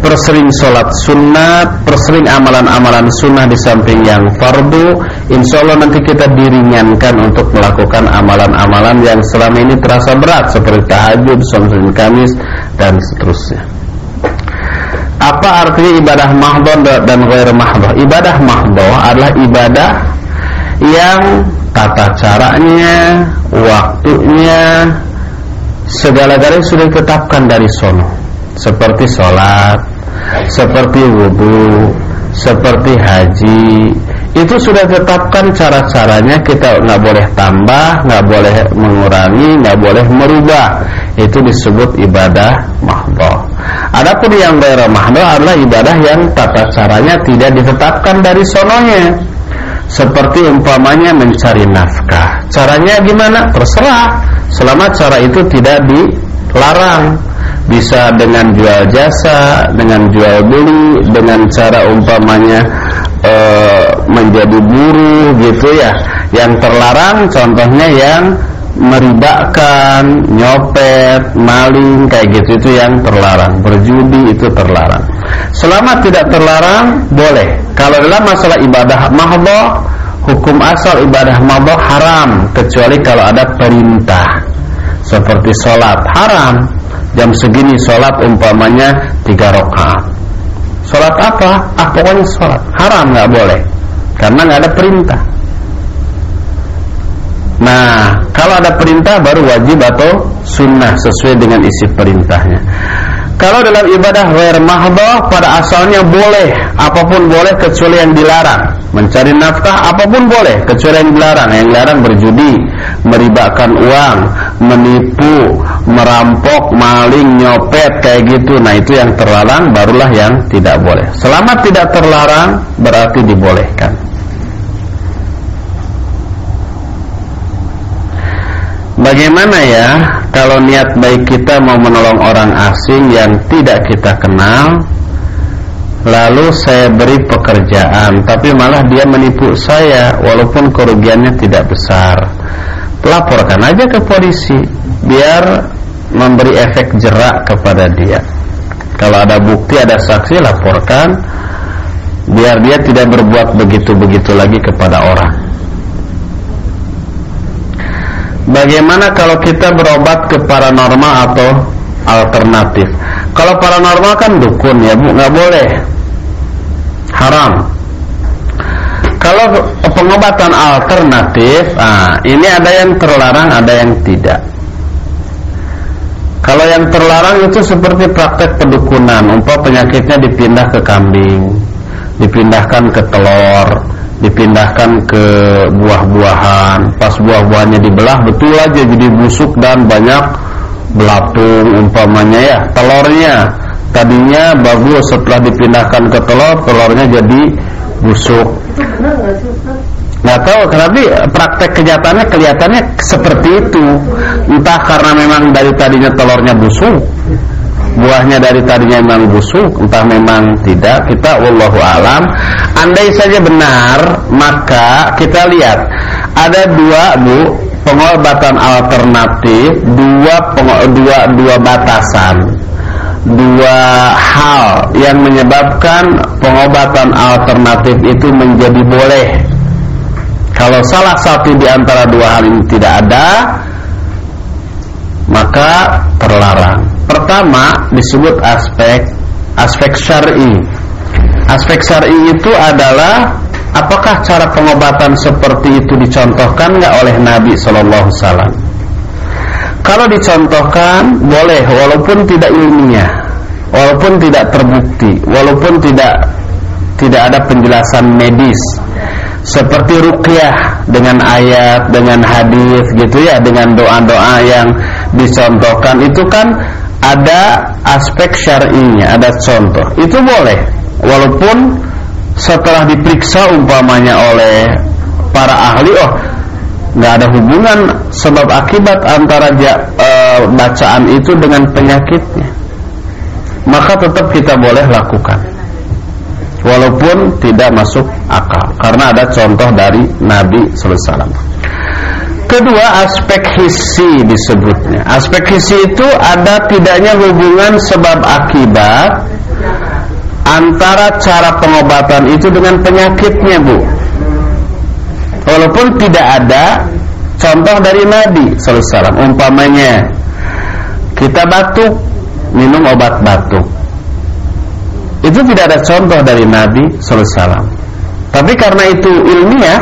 persering sholat sunat, persering amalan-amalan sunnah di samping yang fardu, insya Allah nanti kita diringankan untuk melakukan amalan-amalan yang selama ini terasa berat seperti tahajud, sholat kamis dan seterusnya. Apa artinya ibadah mahdoh dan ghair mahdoh? Ibadah mahdoh adalah ibadah yang tata caranya, waktunya, segala-galanya sudah ditetapkan dari sono seperti sholat, seperti wudhu, seperti haji, itu sudah ditetapkan cara-caranya kita nggak boleh tambah, nggak boleh mengurangi, nggak boleh merubah. Itu disebut ibadah mahdoh. Adapun yang daerah mahdoh adalah ibadah yang tata caranya tidak ditetapkan dari sononya. Seperti umpamanya mencari nafkah. Caranya gimana? Terserah. Selama cara itu tidak dilarang bisa dengan jual jasa, dengan jual beli, dengan cara umpamanya e, menjadi buruh gitu ya. Yang terlarang contohnya yang meribakan, nyopet, maling kayak gitu itu yang terlarang. Berjudi itu terlarang. Selama tidak terlarang boleh. Kalau dalam masalah ibadah mahdhah, hukum asal ibadah mahdhah haram kecuali kalau ada perintah. Seperti sholat haram jam segini sholat umpamanya tiga rakaat. Sholat apa? Ah pokoknya sholat. Haram nggak boleh, karena nggak ada perintah. Nah, kalau ada perintah baru wajib atau sunnah sesuai dengan isi perintahnya. Kalau dalam ibadah ghair mahdoh pada asalnya boleh, apa pun boleh kecuali yang dilarang. Mencari nafkah apa pun boleh kecuali yang dilarang. Yang dilarang berjudi, meribakan uang, menipu, merampok, maling, nyopet kayak gitu. Nah, itu yang terlarang barulah yang tidak boleh. Selama tidak terlarang berarti dibolehkan. Bagaimana ya kalau niat baik kita mau menolong orang asing yang tidak kita kenal Lalu saya beri pekerjaan Tapi malah dia menipu saya Walaupun kerugiannya tidak besar. Laporkan aja ke polisi Biar memberi efek jerak kepada dia. Kalau ada bukti, ada saksi, laporkan Biar dia tidak berbuat begitu-begitu lagi kepada orang Bagaimana kalau kita berobat ke paranormal atau alternatif? Kalau paranormal kan dukun ya bu, nggak boleh, haram. Kalau pengobatan alternatif, ah ini ada yang terlarang, ada yang tidak. Kalau yang terlarang itu seperti praktek pedukunan, umpah penyakitnya dipindah ke kambing, dipindahkan ke telur, dipindahkan ke buah-buahan. Pas buah-buahannya dibelah betul aja jadi busuk dan banyak belatung umpamanya ya telurnya. Tadinya bagus setelah dipindahkan ke telur telurnya jadi busuk. Nggak tahu tapi praktek kenyataannya kelihatannya seperti itu. Entah karena memang dari tadinya telurnya busuk buahnya dari tadinya memang busuk entah memang tidak kita wallahu alam. Andai saja benar maka kita lihat ada dua bu pengobatan alternatif dua dua dua batasan. Dua hal yang menyebabkan pengobatan alternatif itu menjadi boleh. Kalau salah satu di antara dua hal ini tidak ada maka terlarang. Pertama disebut aspek aspek syar'i. Aspek syar'i itu adalah apakah cara pengobatan seperti itu dicontohkan nggak oleh Nabi Shallallahu Alaihi Kalau dicontohkan boleh walaupun tidak ilmiah, walaupun tidak terbukti, walaupun tidak tidak ada penjelasan medis seperti ruqyah dengan ayat, dengan hadis gitu ya, dengan doa-doa yang dicontohkan. Itu kan ada aspek syar'inya, ada contoh. Itu boleh walaupun setelah diperiksa umpamanya oleh para ahli oh nggak ada hubungan sebab akibat antara ja, e, bacaan itu dengan penyakitnya. Maka tetap kita boleh lakukan walaupun tidak masuk akal. Karena ada contoh dari Nabi SAW kedua aspek hisi disebutnya. Aspek hisi itu ada tidaknya hubungan sebab akibat antara cara pengobatan itu dengan penyakitnya bu. Walaupun tidak ada contoh dari Nabi SAW umpamanya kita batuk minum obat batuk itu tidak ada contoh dari Nabi SAW tapi karena itu ilmiah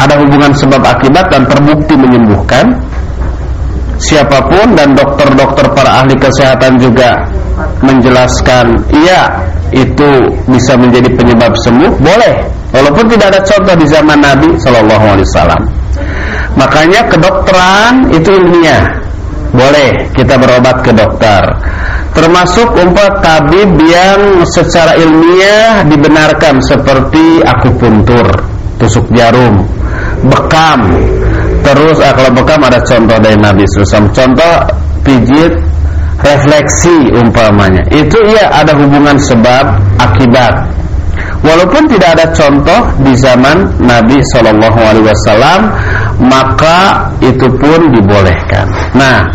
ada hubungan sebab akibat dan terbukti menyembuhkan. Siapa pun dan dokter-dokter para ahli kesehatan juga menjelaskan iya itu bisa menjadi penyebab sembuh boleh. Walaupun tidak ada contoh di zaman Nabi Wasallam. Makanya kedokteran itu ilmiah. Boleh kita berobat ke dokter termasuk umpah tabib yang secara ilmiah dibenarkan seperti akupuntur tusuk jarum bekam. Terus ah, kalau bekam ada contoh dari Nabi SAW contoh pijit refleksi umpamanya. Itu iya ada hubungan sebab akibat. Walaupun tidak ada contoh di zaman Nabi Shallallahu Alaihi Wasallam maka itu pun dibolehkan. Nah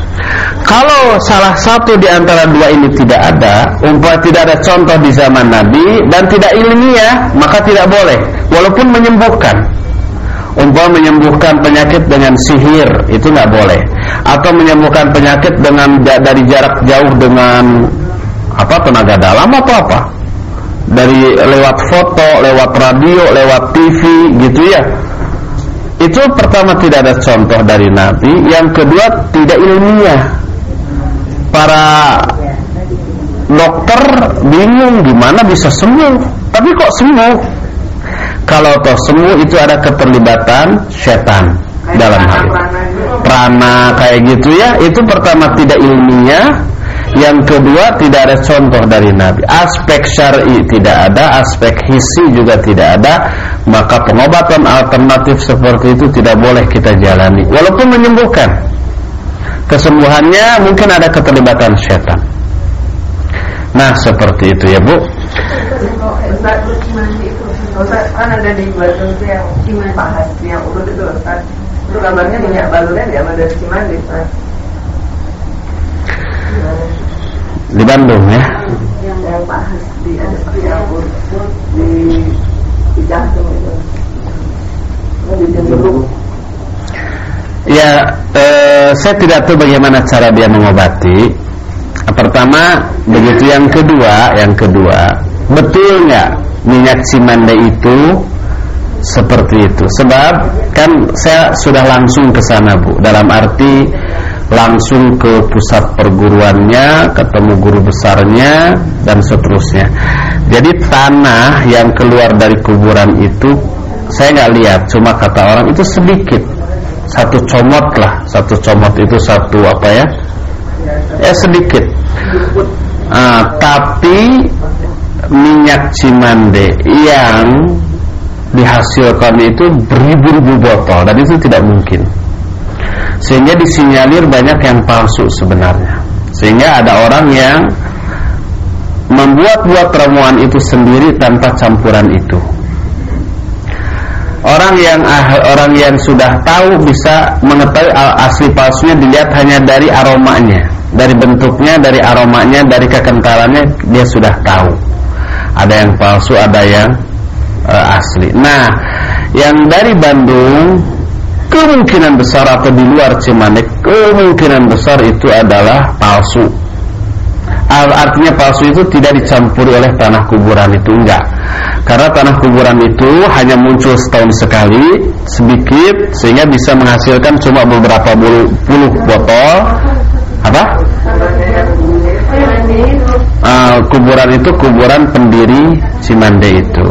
kalau salah satu di antara dua ini tidak ada umpamanya tidak ada contoh di zaman Nabi dan tidak ilmiah maka tidak boleh. Walaupun menyembuhkan. Umpama menyembuhkan penyakit dengan sihir itu nggak boleh. Atau menyembuhkan penyakit dengan dari jarak jauh dengan apa tenaga dalam atau apa. Dari lewat foto, lewat radio, lewat TV gitu ya. Itu pertama tidak ada contoh dari Nabi, yang kedua tidak ilmiah. Para dokter bingung gimana bisa sembuh, tapi kok sembuh? kalau toh semua itu ada keterlibatan setan dalam hal. Prana kayak gitu ya, itu pertama tidak ilmiah, yang kedua tidak ada contoh dari Nabi. Aspek syar'i tidak ada, aspek hisi juga tidak ada, maka pengobatan alternatif seperti itu tidak boleh kita jalani. Walaupun menyembuhkan, kesembuhannya mungkin ada keterlibatan setan. Nah seperti itu ya Bu. Kan ada di itu yang Pak yang urut itu Itu kabarnya minyak diambil dari Di Bandung ya. Yang, Ya, eh, saya tidak tahu bagaimana cara dia mengobati. Pertama, begitu. Yang kedua, yang kedua, betul nggak minyak cimande itu seperti itu? Sebab kan saya sudah langsung ke sana Bu. Dalam arti langsung ke pusat perguruannya ketemu guru besarnya dan seterusnya. Jadi tanah yang keluar dari kuburan itu saya nggak lihat. Cuma kata orang itu sedikit. Satu comot lah. Satu comot itu satu apa ya? Ya sedikit. Uh, tapi minyak cimande yang dihasilkan itu beribu-ribu botol. Dan itu tidak mungkin sehingga disinyalir banyak yang palsu sebenarnya. Sehingga ada orang yang membuat-buat ramuan itu sendiri tanpa campuran itu. Orang yang ah, orang yang sudah tahu bisa mengetahui asli palsunya dilihat hanya dari aromanya. Dari bentuknya dari aromanya dari kekentalannya dia sudah tahu. Ada yang palsu ada yang uh, asli. Nah yang dari Bandung kemungkinan besar atau di luar Cimanek kemungkinan besar itu adalah palsu. Artinya palsu itu tidak dicampuri oleh tanah kuburan itu enggak. Karena tanah kuburan itu hanya muncul setahun sekali sedikit sehingga bisa menghasilkan cuma beberapa puluh botol. Apa? Uh, kuburan itu kuburan pendiri Cimande itu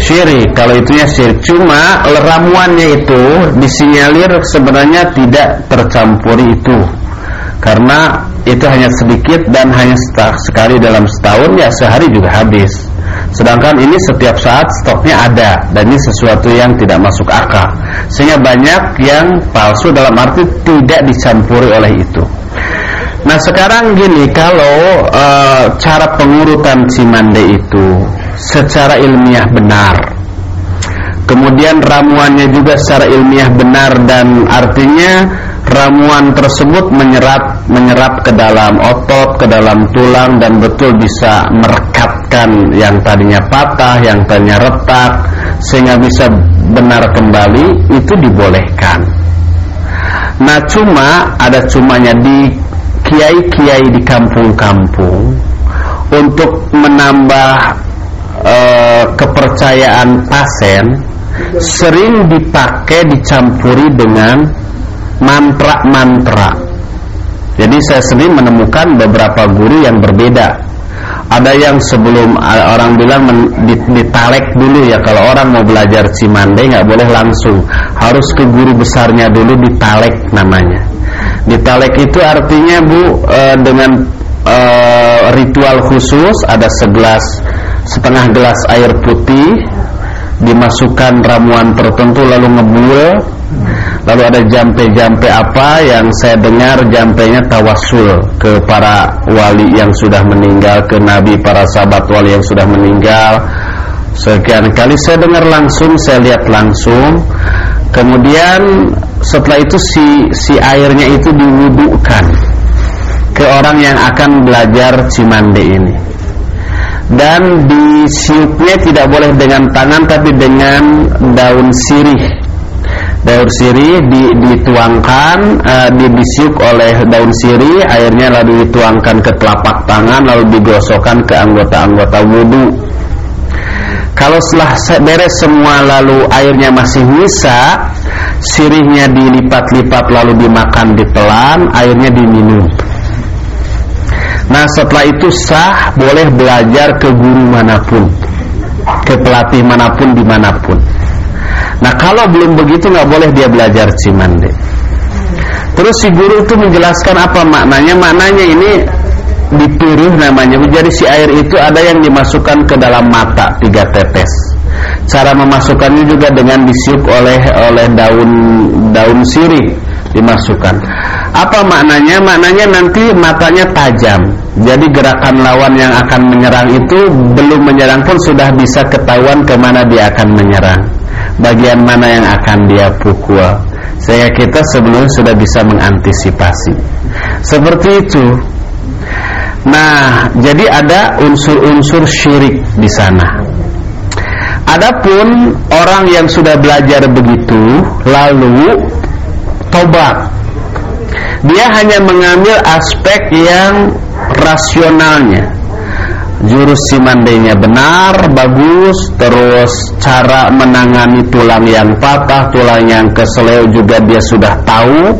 syirik kalau itunya syirik cuma ramuannya itu disinyalir sebenarnya tidak tercampuri itu karena itu hanya sedikit dan hanya sekali dalam setahun ya sehari juga habis Sedangkan ini setiap saat stoknya ada dan ini sesuatu yang tidak masuk akal. Sehingga banyak yang palsu dalam arti tidak dicampuri oleh itu. Nah sekarang gini kalau e, cara pengurutan cimande itu secara ilmiah benar, kemudian ramuannya juga secara ilmiah benar dan artinya ramuan tersebut menyerap menyerap ke dalam otot, ke dalam tulang dan betul bisa merekatkan yang tadinya patah, yang tadinya retak sehingga bisa benar kembali itu dibolehkan. Nah, cuma ada cumanya di kiai-kiai di kampung-kampung untuk menambah e, kepercayaan pasien sering dipakai dicampuri dengan mantra-mantra. Jadi saya sendiri menemukan beberapa guru yang berbeda. Ada yang sebelum orang bilang ditalek dulu ya kalau orang mau belajar cimande nggak boleh langsung harus ke guru besarnya dulu ditalek namanya. Ditalek itu artinya bu e, dengan e, ritual khusus ada segelas setengah gelas air putih dimasukkan ramuan tertentu lalu ngebul lalu ada jampe-jampe apa yang saya dengar jampenya tawasul ke para wali yang sudah meninggal ke nabi para sahabat wali yang sudah meninggal. Sekian kali saya dengar langsung saya lihat langsung kemudian setelah itu si si airnya itu diwudukan ke orang yang akan belajar cimande ini. Dan disiupnya tidak boleh dengan tangan tapi dengan daun sirih. Daun sirih di, dituangkan uh, disiup oleh daun sirih airnya lalu dituangkan ke telapak tangan lalu digosokkan ke anggota-anggota wudhu kalau setelah beres semua lalu airnya masih bisa sirihnya dilipat-lipat lalu dimakan ditelan airnya diminum. Nah setelah itu sah boleh belajar ke guru mana pun Ke pelatih mana pun di mana pun. Nah kalau belum begitu nggak boleh dia belajar cimande. Terus si guru itu menjelaskan apa maknanya? Maknanya ini dipiruh namanya Jadi si air itu ada yang dimasukkan ke dalam mata Tiga tetes Cara memasukkannya juga dengan disiup oleh oleh daun daun sirih dimasukkan. Apa maknanya? Maknanya nanti matanya tajam. Jadi gerakan lawan yang akan menyerang itu belum menyerang pun sudah bisa ketahuan ke mana dia akan menyerang. Bagian mana yang akan dia pukul. Sehingga kita sebelumnya sudah bisa mengantisipasi. Seperti itu. Nah, jadi ada unsur-unsur syirik di sana. Adapun orang yang sudah belajar begitu lalu tobat. Dia hanya mengambil aspek yang rasionalnya. Jurus simandainya benar, bagus, terus cara menangani tulang yang patah, tulang yang keseleo juga dia sudah tahu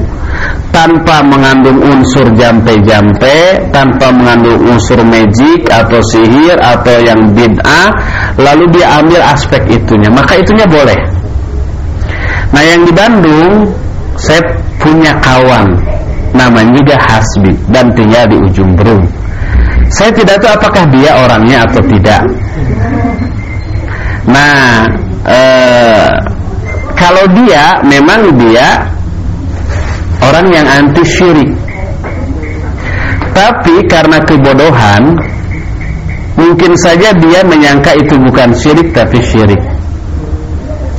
tanpa mengandung unsur jampe-jampe, tanpa mengandung unsur magic atau sihir atau yang bid'ah, lalu dia ambil aspek itunya, maka itunya boleh. Nah, yang di Bandung saya punya kawan namanya juga Hasbi dan tinggal di ujung Berung. Saya tidak tahu apakah dia orangnya atau tidak. Nah, ee, kalau dia memang dia orang yang anti syirik. Tapi karena kebodohan mungkin saja dia menyangka itu bukan syirik tapi syirik.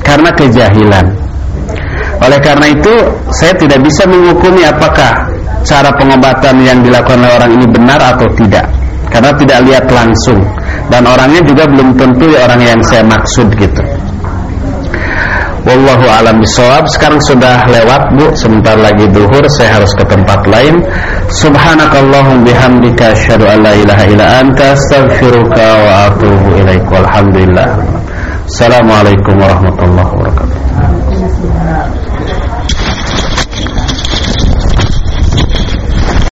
Karena kejahilan. Oleh karena itu saya tidak bisa menghukumi apakah cara pengobatan yang dilakukan oleh orang ini benar atau tidak karena tidak lihat langsung dan orangnya juga belum tentu orang yang saya maksud gitu. Wallahu alam bisawab Sekarang sudah lewat bu. Sebentar lagi duhur Saya harus ke tempat lain. Subhanakallahum bihamdika Asyadu an la ilaha ila anta Astaghfiruka wa atubu ilaik. Walhamdulillah. Assalamualaikum warahmatullahi wabarakatuh